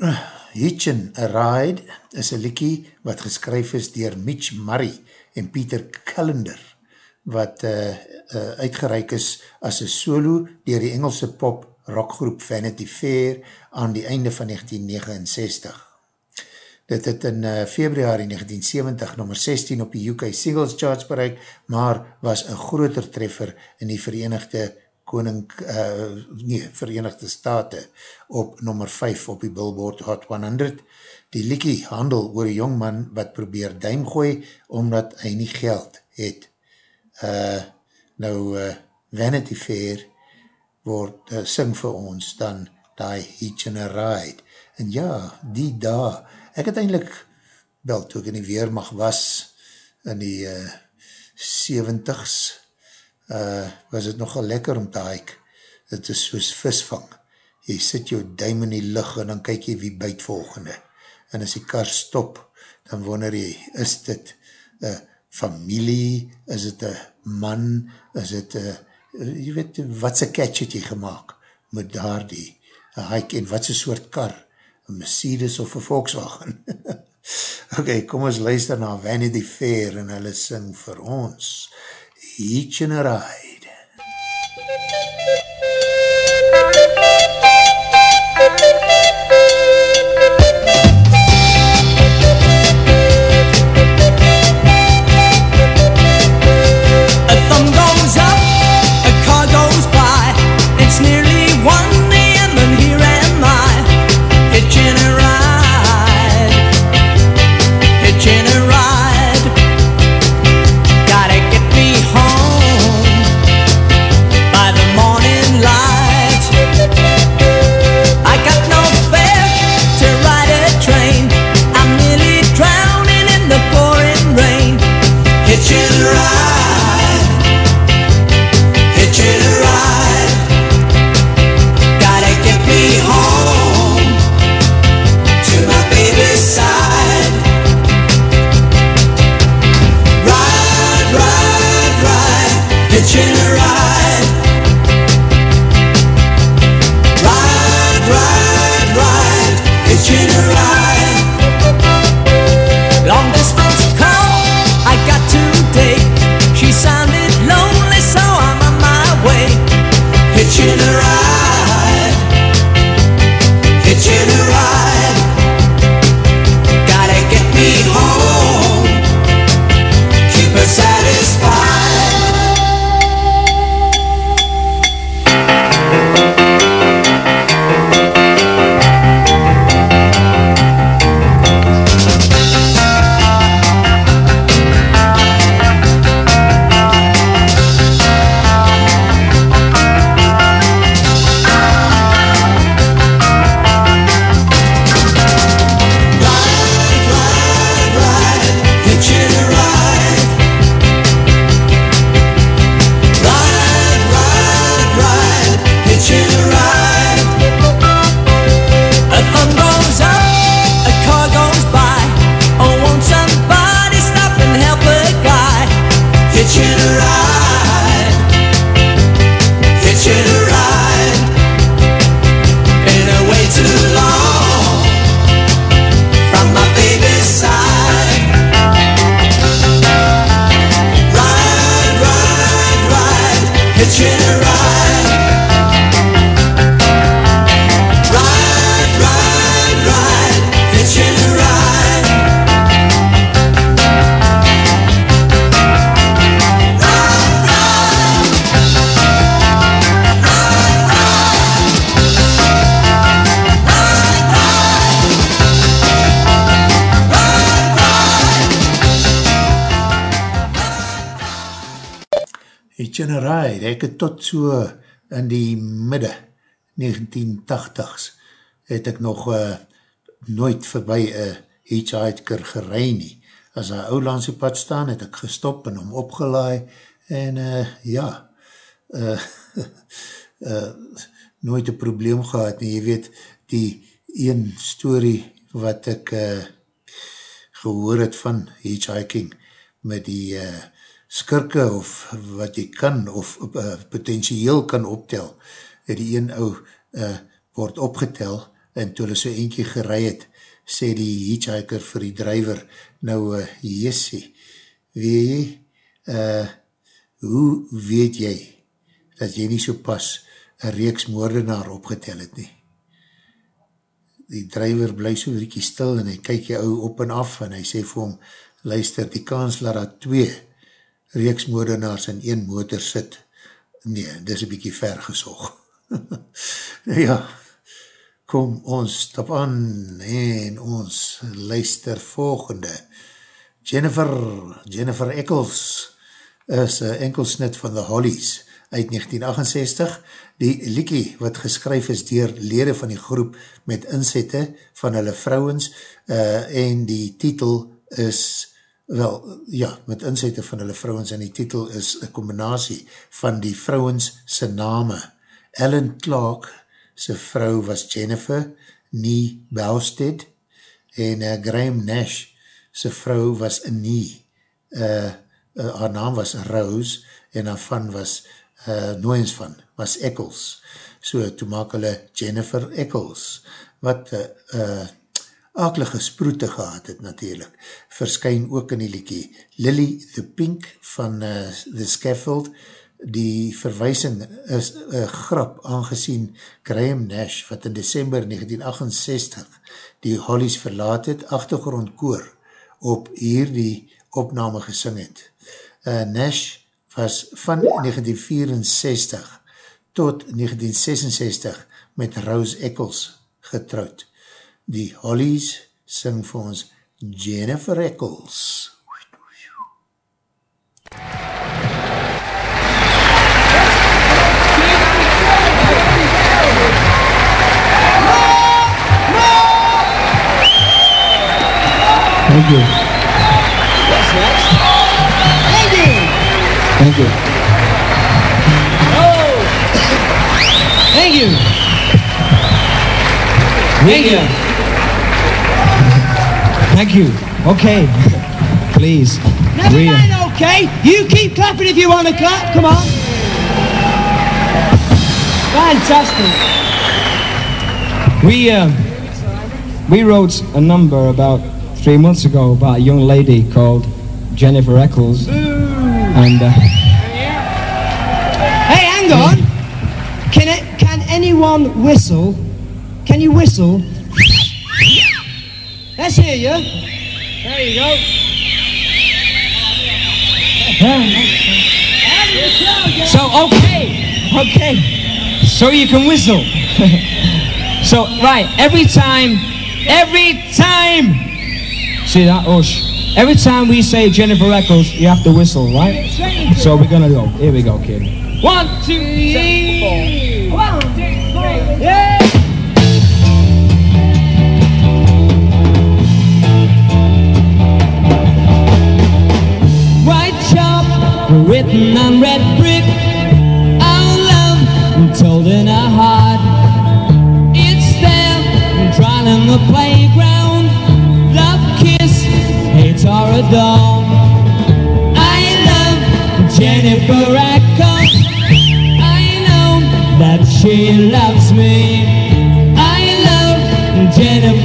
Uh, Hitchin a Ride is een liekie wat geskryf is dier Mitch Murray en Peter Callender, wat uh, uh, uitgereik is as een solo dier die Engelse pop rockgroep Vanity Fair aan die einde van 1969. Dit het in uh, februari 1970 nummer 16 op die UK Singles Charts bereik, maar was een groter treffer in die Verenigde Koning, uh, nee, Verenigde Staten op nummer 5 op die Billboard Hot 100. Die liekie handel oor een jongman wat probeer duim gooi, omdat hy nie geld het. Uh, nou, uh, Vanity Fair word, uh, sing vir ons dan die Hitch and a Ride. En ja, die daar, ek het eindelijk, wel, toe ek in die Weermacht was, in die uh, 70s, uh, was het nogal lekker om te haik. Het is soos visvang. Jy sit jou duim in die lucht en dan kyk jy wie byt volgende. En as die kar stop, dan wonder jy, is dit een familie, is dit een man, is dit een, jy weet, wat sy catch het jy gemaakt met daar die hike en wat sy soort kar, Mercedes of een Volkswagen. ok, kom ons luister na Vanity Fair en hulle sing vir ons Each in a Ride. Ek het tot so in die midde 1980s het ek nog uh, nooit voorbij een hitchhiker gerei nie. As hy ou langs die pad staan, het ek gestop en hom opgelaai en uh, ja, uh, uh, nooit een probleem gehad nie. Jy weet, die een story wat ek uh, gehoor het van hitchhiking met die uh, skirke of wat jy kan of uh, potentieel kan optel, het die een ou uh, word opgetel en toe hulle so eentje gerei het, sê die hitchhiker vir die driver, nou uh, jessie, weet jy, uh, hoe weet jy dat jy nie so pas een reeks moordenaar opgetel het nie? Die driver bly so riekie stil en hy kyk jy ou op en af en hy sê vir hom, luister, die kans laat dat twee reeksmoordenaars in een motor sit, nee, dis een bykie ver gesog. ja, kom ons stap aan en ons luister volgende. Jennifer, Jennifer Eccles is een enkelsnit van The Hollies. uit 1968. Die liekie wat geskryf is dier lede van die groep met inzette van hulle vrouwens uh, en die titel is wel, ja, met inzette van hulle vrouwens en die titel is een combinatie van die vrouwens sy name. Ellen Clark sy vrou was Jennifer Nee Belsted en uh, Graham Nash sy vrou was Nee uh, uh, haar naam was Rose en haar van was uh, nooiens van, was Eccles. So, toe maak hulle Jennifer Eccles, wat uh, uh, akelige sproete gehad het natuurlijk. Verskyn ook in die liekie Lily the Pink van uh, The Scaffold, die verwijsing is een grap aangezien Graham Nash, wat in december 1968 die Hollies verlaat het, achtergrondkoor op hier die opname gesing het. Uh, Nash was van 1964 tot 1966 met Rose Eccles getrouwd. Die Hollies sing vir ons Jennifer Eccles. Thank you. Thank you. Thank you. Oh. Thank you. Thank you. Thank you. Okay. Please. Never We, mind, okay? You keep clapping if you want to clap. Come on. Fantastic. We, uh, we wrote a number about three months ago about a young lady called Jennifer Eccles. And uh, Hey, hang on. Can it, can anyone whistle? Can you whistle? Let's hear you. There you go. so, okay. Okay. So you can whistle. so, right, every time, every time. See that, Ush? Every time we say Jennifer Eccles, you have to whistle, right? So we're gonna go. Here we go, kid. One, two, three, four. One, two, three. Yeah. Written on red brick. Our love told in our heart. It's there, drawn in the playground. Love, kiss, hate or adore. I love Jennifer Eccles. I know that she loves me. I love Jennifer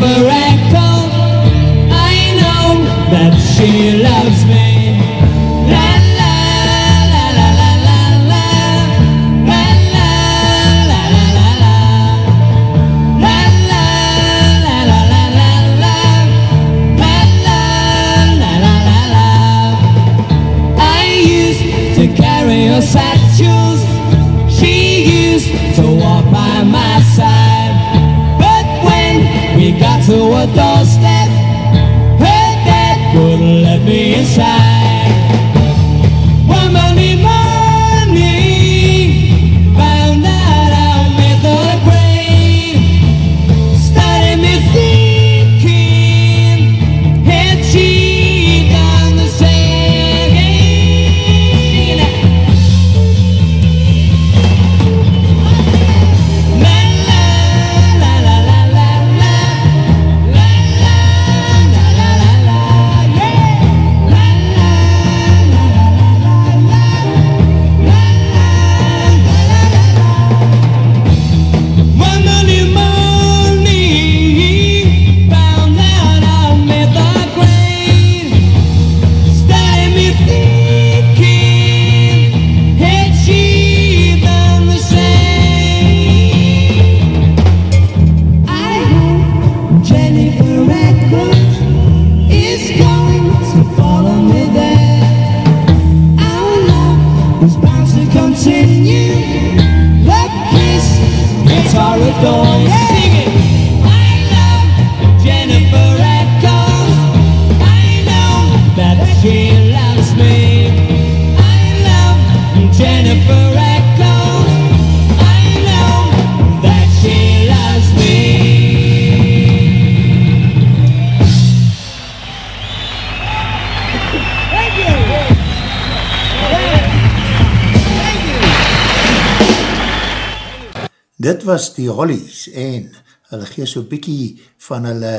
Hollies en hulle gee so bykie van hulle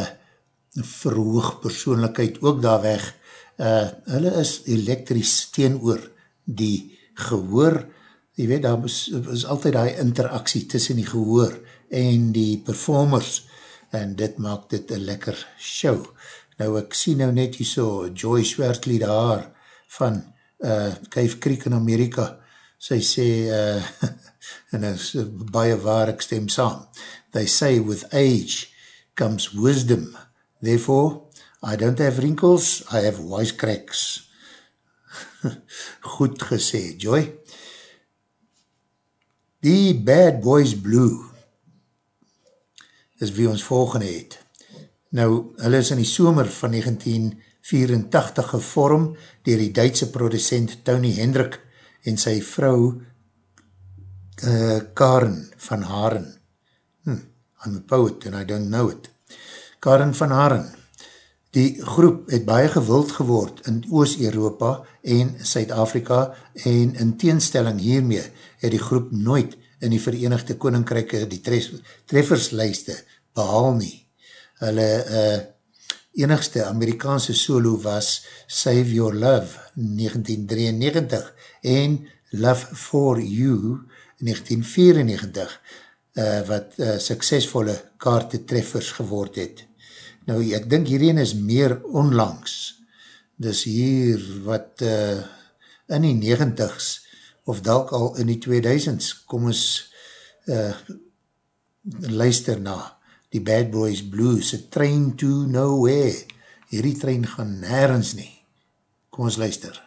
verhoog persoonlijkheid ook daar weg. Uh, hulle is elektries teenoor die gehoor, jy weet, daar is, is altyd die interaksie tussen die gehoor en die performers en dit maak dit een lekker show. Nou ek sien nou net hier so, Joy Swertley daar van uh, Cave Creek in Amerika, sy sê, uh, en is baie waar ek stem saam, they say with age comes wisdom, therefore I don't have wrinkles, I have wisecracks. Goed gesê, Joy. Die Bad Boys Blue is wie ons volgende het. Nou, hulle is in die somer van 1984 gevorm dier die Duitse producent Tony Hendrik en sy vrou uh, Karen van Haren. Hm, I'm a poet and I don't know it. Karen van Haren. Die groep het baie gewild geword in Oost-Europa en Suid-Afrika en in teenstelling hiermee het die groep nooit in die Verenigde Koninkryke die trefferslijste behaal nie. Hulle uh, enigste Amerikaanse solo was Save Your Love 1993 en Love For You 1994 uh, wat uh, suksesvolle kaartetreffers geword het. Nou, ek dink hierheen is meer onlangs. Dis hier wat uh, in die negentigs of dalk al in die 2000s kom ons uh, luister na die Bad Boys Blues, a train to nowhere. Hierdie trein gaan nergens nie. Kom ons luister.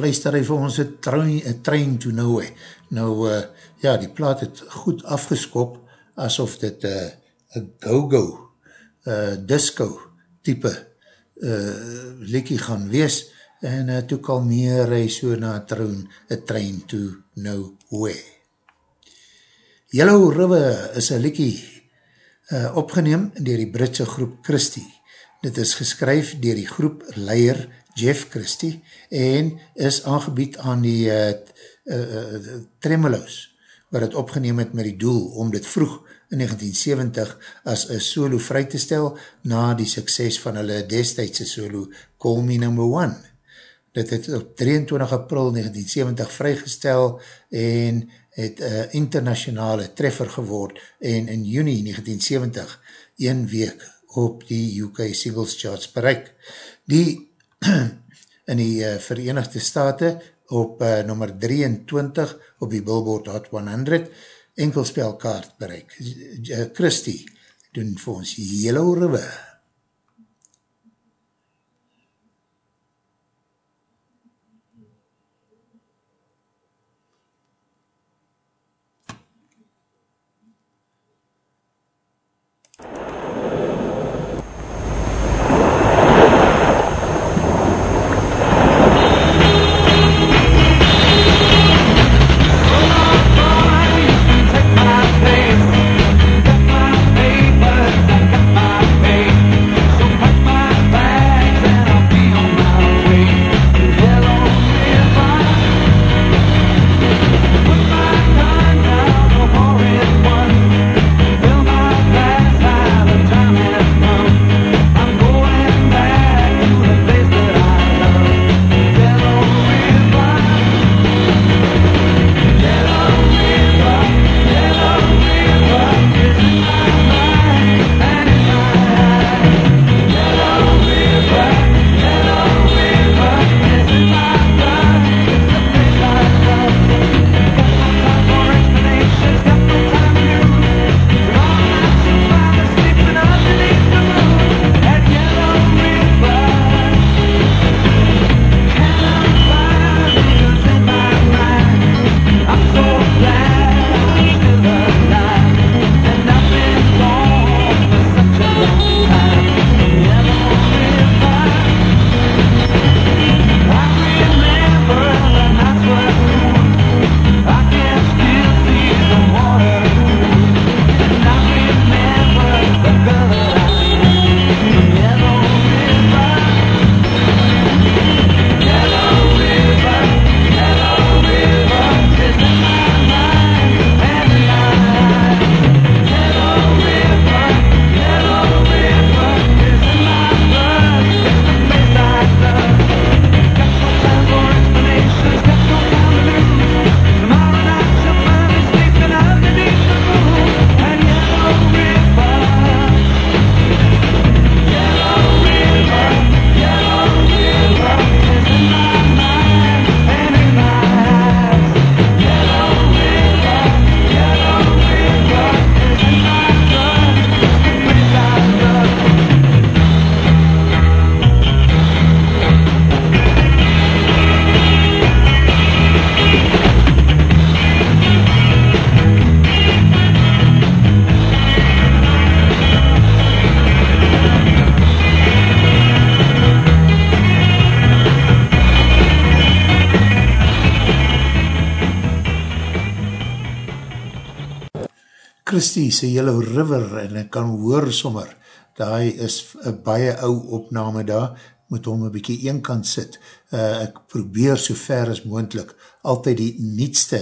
Fluister hy vir ons een trein, een trein to nowhere. Nou, uh, ja, die plaat het goed afgeskop, asof dit uh, een go-go, uh, disco type uh, lekkie gaan wees, en uh, toe kalmeer hy so na trein, een trein to nowhere. Yellow River is een lekkie uh, opgeneem dier die Britse groep Christie. Dit is geskryf dier die groep leier Jeff Christie en is aangebied aan die uh, uh, uh, Tremolos wat het opgeneem het met die doel om dit vroeg in 1970 as een solo vry te stel na die sukses van hulle destijdse solo Call Me Number One. Dit het op 23 april 1970 vrygestel en het een internationale treffer geword en in juni 1970 een week op die UK Singles Charts bereik. Die in die uh, Verenigde Staten op uh, nummer 23 op die Billboard Hot 100 enkelspelkaart bereik. Uh, Christy doen vir ons Yellow River. Christie se Yellow River en ek kan hoor sommer, daai is een baie ou opname daar, moet hom een bykie een kant sit. Uh, ek probeer so ver as moendlik altyd die nietste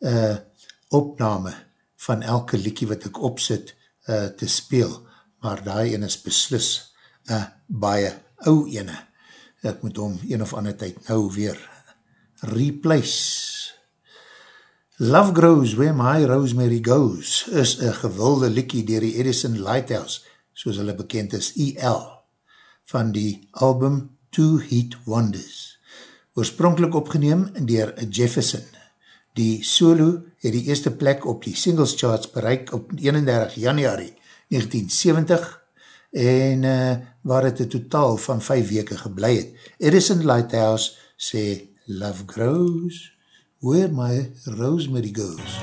uh, opname van elke liekie wat ek opsit uh, te speel, maar daai ene is beslis uh, baie ou ene. Ek moet hom een of ander tyd nou weer replace. Love Grows Where My Rosemary Goes is een gewilde liekie dier die Edison Lighthouse, soos hulle bekend is, EL, van die album Two Heat Wonders. Oorspronkelijk opgeneem dier Jefferson. Die solo het die eerste plek op die singles charts bereik op 31 januari 1970 en uh, waar het een totaal van 5 weke geblei het. Edison Lighthouse sê Love Grows Where My Rosemary Goes. She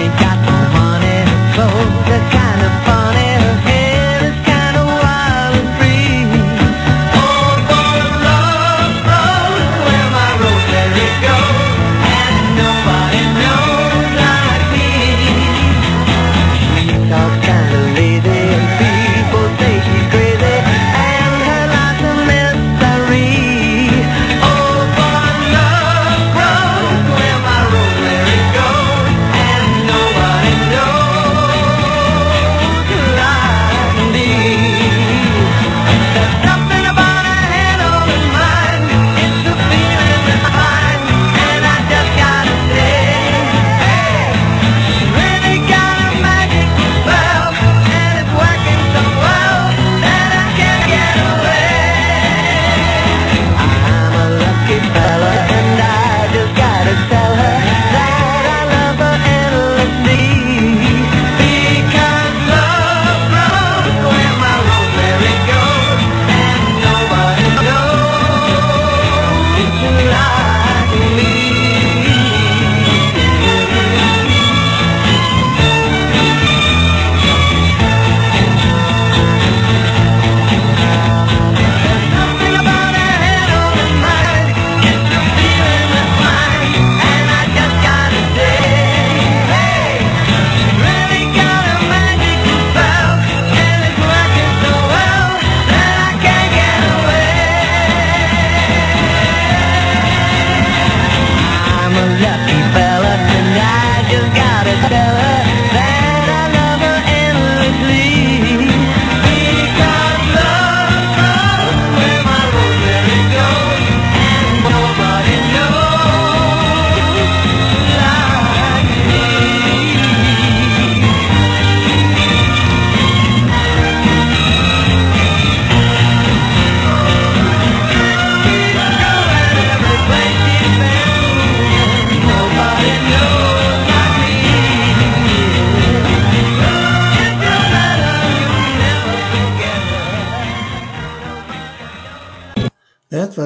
ain't got no money, are kind of funny.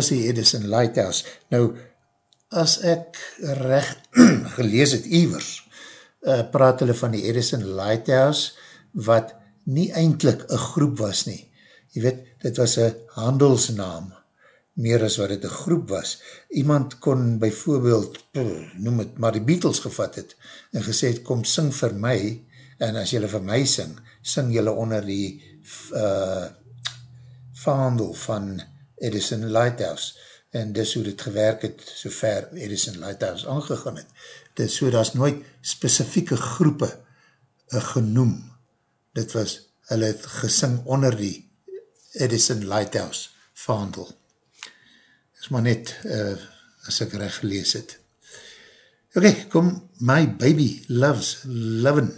Was die Edison Lighthouse. Nou, as ek recht gelees het iwers, uh, praat hulle van die Edison Lighthouse, wat nie eindelijk een groep was nie. Je weet, dit was een handelsnaam, meer as wat het een groep was. Iemand kon bijvoorbeeld, noem het, maar die Beatles gevat het, en gesê het, kom sing vir my, en as jylle vir my sing, sing jylle onder die uh, vaandel van Edison Lighthouse, en dis hoe dit gewerk het, so ver Edison Lighthouse aangegaan het. Dit so, daar is nooit specifieke groepe uh, genoem. Dit was, hulle het gesing onder die Edison Lighthouse vaandel. Is maar net, uh, as ek recht gelees het. Okay, kom, My Baby Loves Lovin'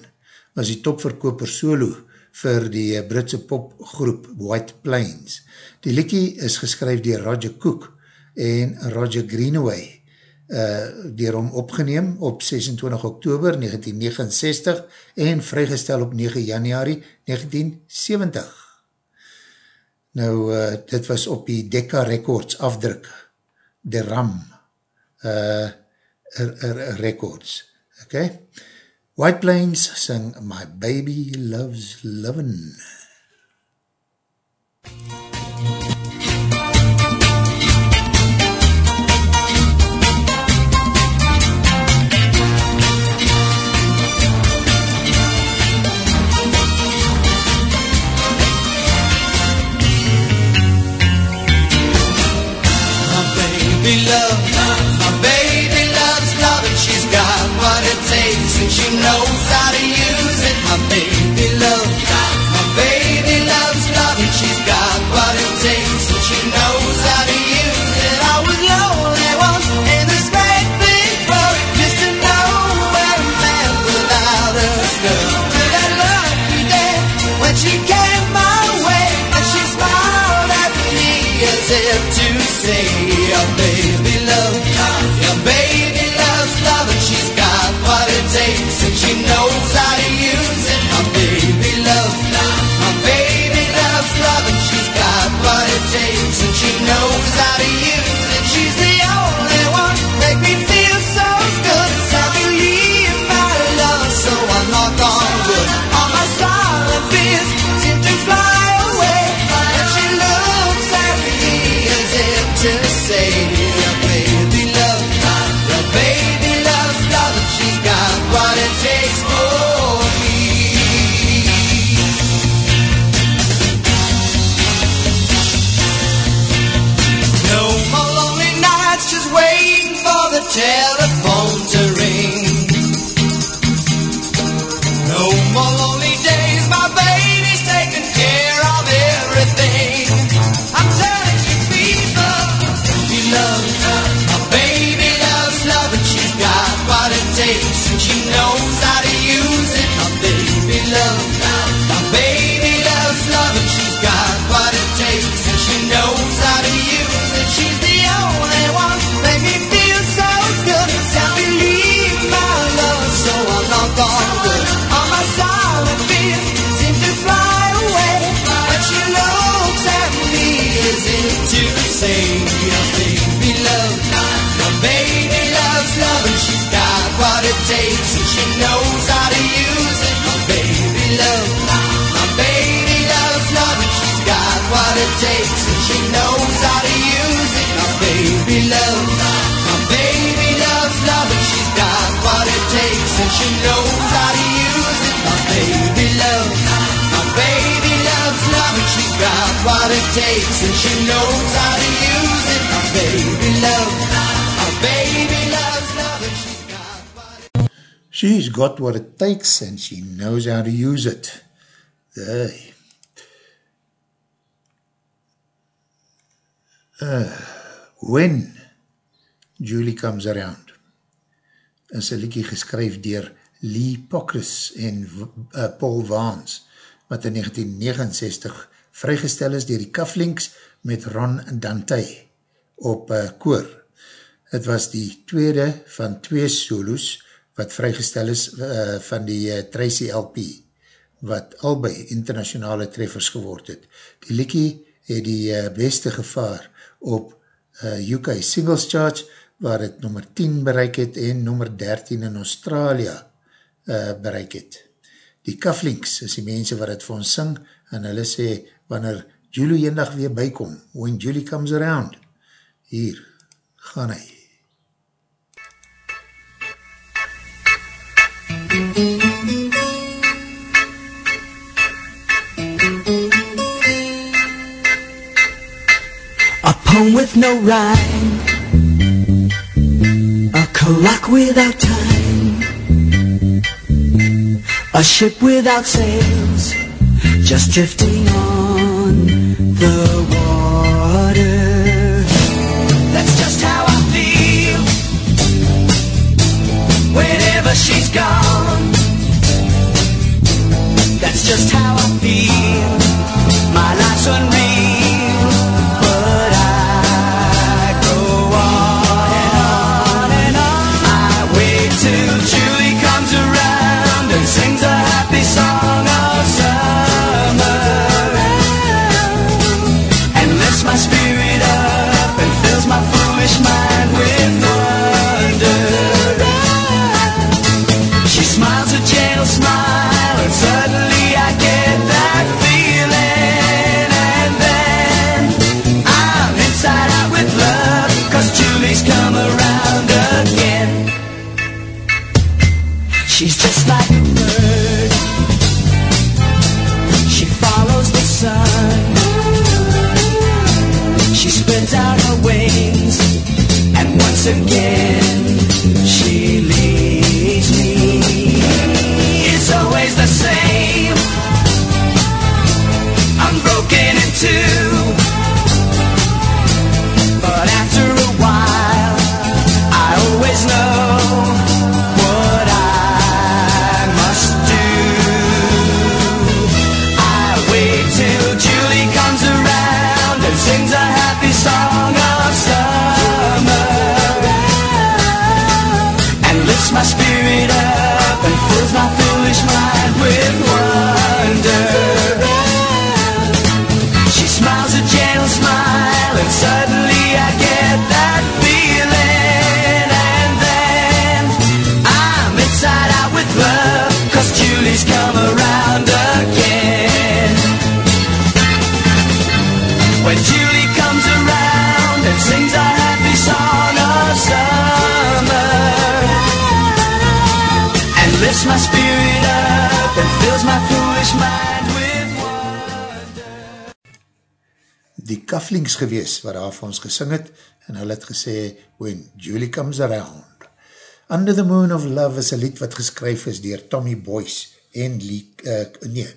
was die topverkoper solo vir die Britse popgroep White Plains. Die liekie is geskryf dier Roger Cook en Roger Greenaway, uh, dier hom opgeneem op 26 oktober 1969 en vrygestel op 9 januari 1970. Nou, uh, dit was op die Decca Records afdruk, de RAM uh, Records. Okay. White Plains sing My Baby Loves Lovin'. My baby takes and she knows takes and she knows how to use it. Hey. Uh, when Julie Comes Around is een liedje geskryf dier Lee Pockris en uh, Paul Waans wat in 1969 vrygestel is dier die Kaflinks met Ron Dante op uh, koor. Het was die tweede van twee solos wat vrygestel is uh, van die uh, Tracy LP, wat albei internationale treffers geword het. Die liekie het die uh, beste gevaar op uh, UK Singles Charge, waar het nummer 10 bereik het en nummer 13 in Australië uh, bereik het. Die Kaflinks is die mense wat het vir ons sing, en hulle sê, wanneer Julie eendag weer bykom, when Julie comes around, hier, gaan hy. Poem with no rhyme, a clock without time, a ship without sails, just drifting on the water. That's just how I feel whenever she's gone. That's just how my gewees, wat daar vir ons gesing het, en hulle het gesê, When Julie Comes Around. Under the Moon of Love is een lied wat geskryf is dier Tommy Boyce en Lee, uh, nee,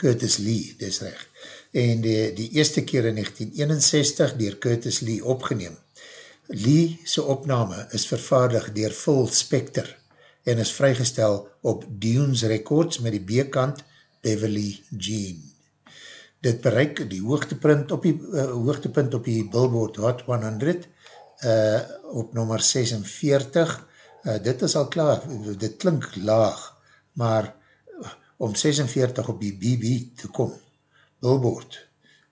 Curtis Lee, dis recht. En die, die eerste keer in 1961 dier Curtis Lee opgeneem. Lee sy opname is vervaardig dier Full Spectre en is vrygestel op Dunes Records met die B-kant Beverly Jean. Dit bereik die hoogtepunt op die, uh, hoogtepunt op die Billboard Hot 100 uh, op nummer 46. Uh, dit is al klaar, dit klink laag, maar om 46 op die BB te kom, Billboard,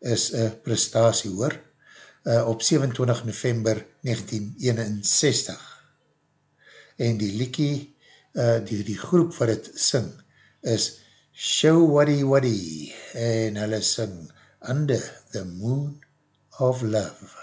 is een prestatie hoor. uh, op 27 november 1961. En die liekie, uh, die, die groep wat het sing, is Show Waddy Waddy, en hulle sing Under the Moon of Love.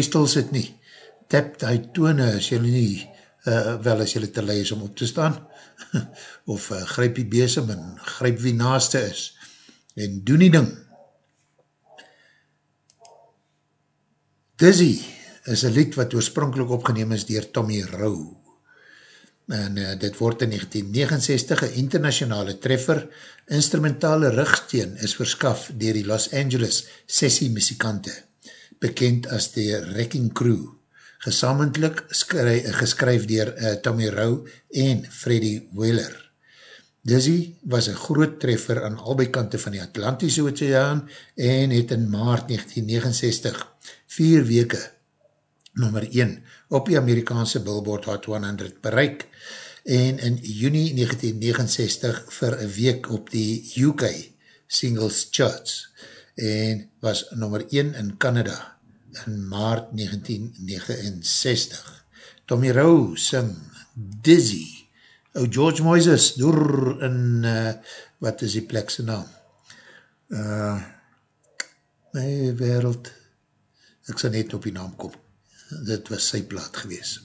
Nie stil sit nie. Tap die tone as jylle nie, uh, wel as jylle te lui is om op te staan. of uh, gryp die besem en gryp wie naaste is. En doen die ding. Dizzy is een lied wat oorspronkelijk opgeneem is dier Tommy Rowe. En uh, dit word in 1969 een internationale treffer. Instrumentale rugsteen is verskaf dier die Los Angeles sessie muzikante, bekend as die Wrecking Crew. Gesamentlik skry, geskryf dier uh, Tommy Rowe en Freddie Wheeler. Dizzy was een groot treffer aan albei kante van die Atlantische Oceaan en het in maart 1969 vier weke nummer 1 op die Amerikaanse Billboard Hot 100 bereik en in juni 1969 vir een week op die UK Singles Charts en was nummer 1 in Canada in maart 1969. Tommy Rowe sing Dizzy ou George Moises door in uh, wat is die plekse naam? Uh, my wereld ek sal net op die naam kom dit was sy plaat gewees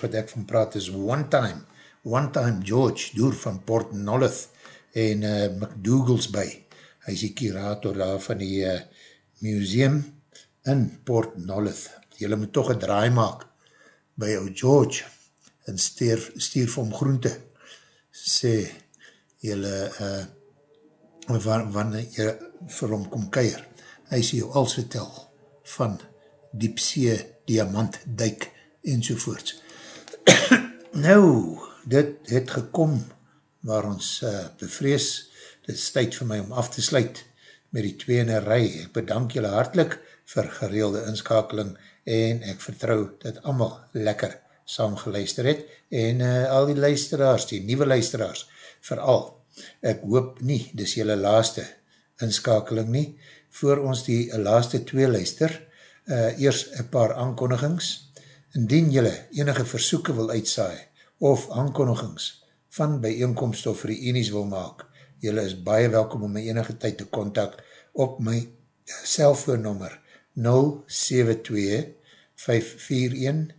George wat ek van praat is One Time, One Time George, door van Port Nolloth en uh, McDougals by. Hy is die curator daar van die uh, museum in Port Nolloth. Julle moet toch een draai maak by jou George en stuur, stuur vir hom groente. Sê, julle, uh, wanneer jy vir hom kom keir, hy sê jou als vertel van diepsee, diamant, duik en sovoorts. nou, dit het gekom waar ons uh, bevrees, dit is tyd vir my om af te sluit met die tweene rij. Ek bedank julle hartlik vir gereelde inskakeling en ek vertrou dat allemaal lekker saam geluister het en uh, al die luisteraars, die nieuwe luisteraars, vooral, ek hoop nie, dis julle laaste inskakeling nie, voor ons die laaste twee luister, uh, eers een paar aankondigings, indien julle enige versoeken wil uitsaai, of aankondigings van bijeenkomst of reenies wil maak, julle is baie welkom om my enige tyd te kontak op my cellfoonnummer 072 541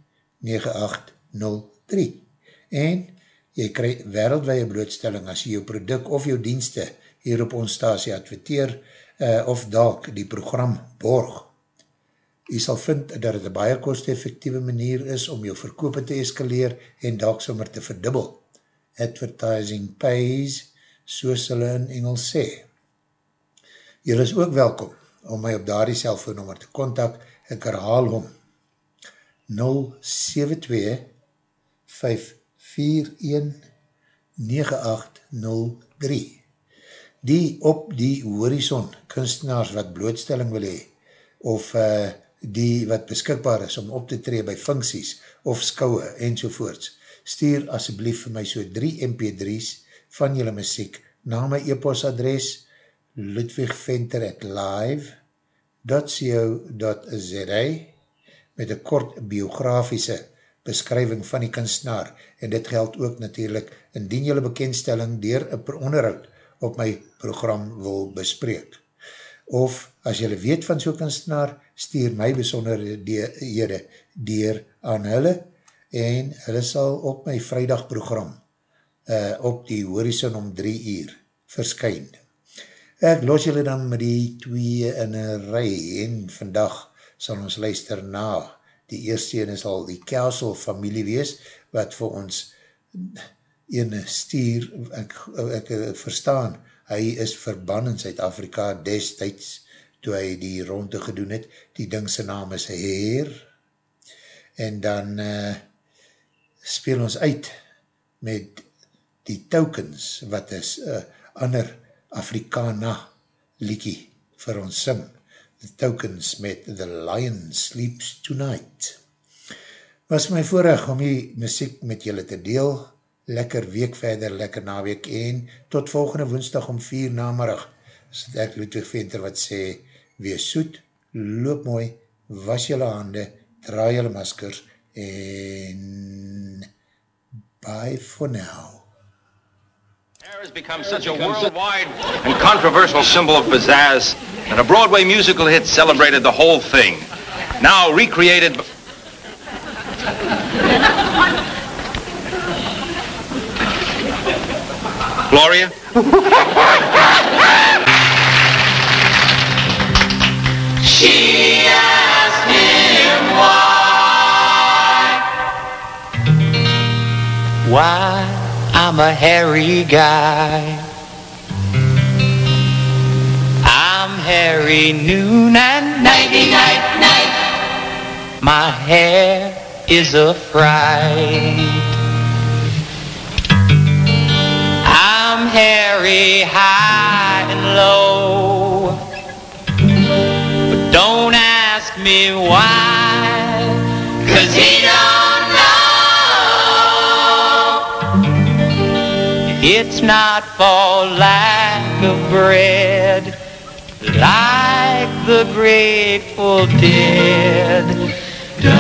9803 en jy krij wereldwee blootstelling as jy jou product of jou dienste hier op ons stasie adverteer uh, of dalk die program borg. Jy sal vind dat het een baie kost-effectieve manier is om jou verkoop te eskaleer en dalk sommer te verdubbel. Advertising pays, soos hulle in Engels sê. Jy is ook welkom om my op daar die cellfoonnummer te kontak. Ek herhaal hom 072 541 9803 Die op die horizon kunstenaars wat blootstelling wil hee of uh, die wat beskikbaar is om op te tree by funksies of skouwe enzovoorts, stuur asjeblief vir my so 3 mp3's van julle muziek na my e-postadres ludwigventer at live.co.za met een kort biografiese beskrywing van die kunstenaar en dit geld ook natuurlijk indien julle bekendstelling dier een onderhoud op my program wil bespreek. Of as julle weet van so'n kunstenaar, stuur my besonderhede dier aan hulle en hulle sal op my vrijdag program uh, op die horizon om drie uur verskyn. Ek los julle dan met die twee in een rij en vandag sal ons luister na. Die eerste ene sal die Kelsel familie wees, wat vir ons ene stuur, ek, ek verstaan, hy is verban in Zuid-Afrika destijds, toe hy die ronde gedoen het, die ding sy naam is Heer, en dan uh, speel ons uit met die tokens, wat is uh, ander Afrikana liekie vir ons sing, the tokens met The Lion Sleeps Tonight. Was my voorrecht om die muziek met julle te deel, lekker week verder, lekker naweek en tot volgende woensdag om vier namerig, sit ek Ludwig Venter wat sê, wees soet, loop mooi, was julle hande, draai julle maskers en bye for now. Hair has become such a worldwide and controversial symbol of pizzazz that a Broadway musical hit celebrated the whole thing. Now recreated. Gloria? She asked him why. Why I'm a hairy guy. I'm hairy noon and nighty night night. My hair is a fright. I'm high and low. But don't ask me why. Cause he don't know. It's not for lack of bread, like the grateful dead. Give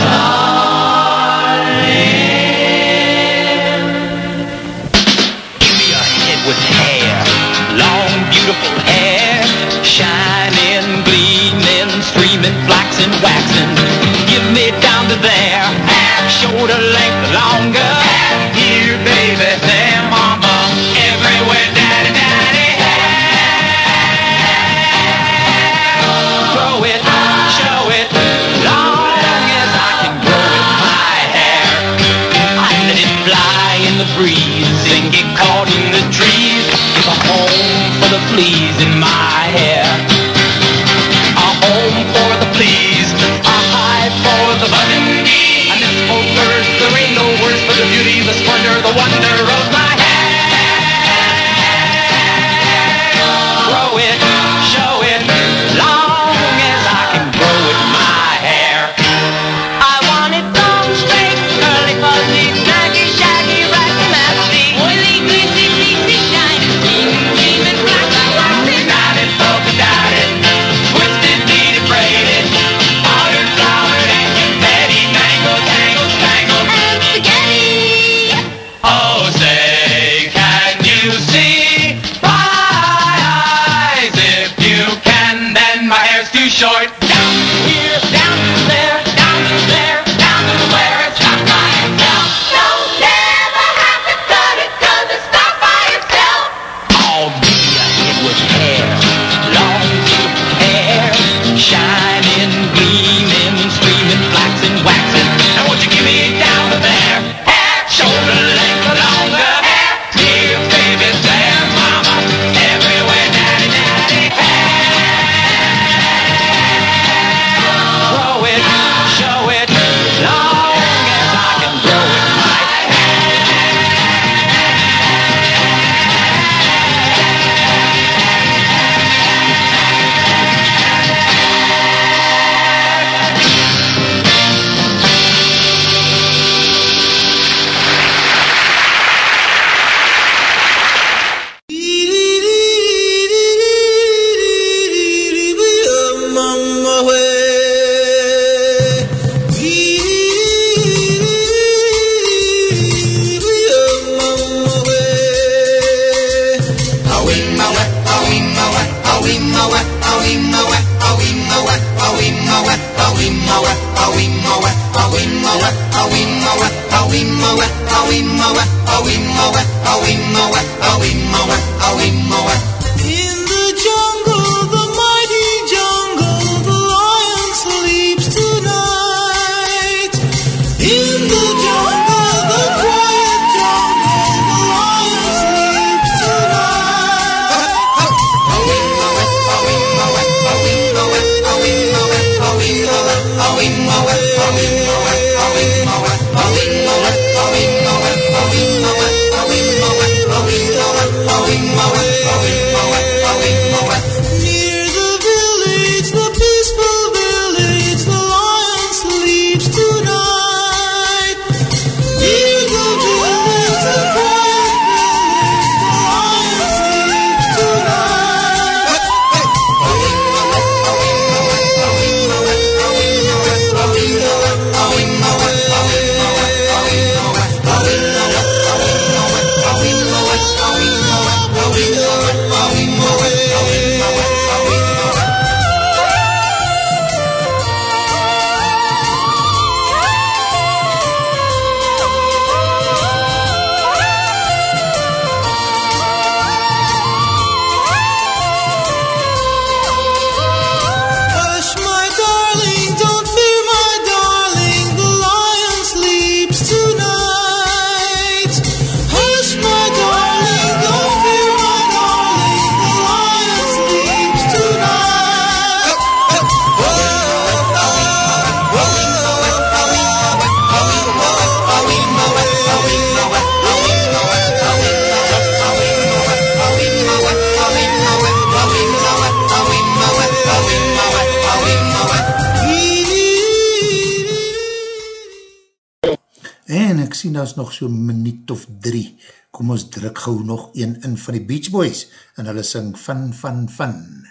kom ons druk gauw nog een in van die Beach Boys en hulle sing Fun Fun Fun.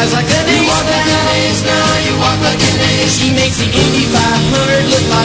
flies like an ace. You walk like an ace now, you walk like an ace. She makes the Indy 500 look like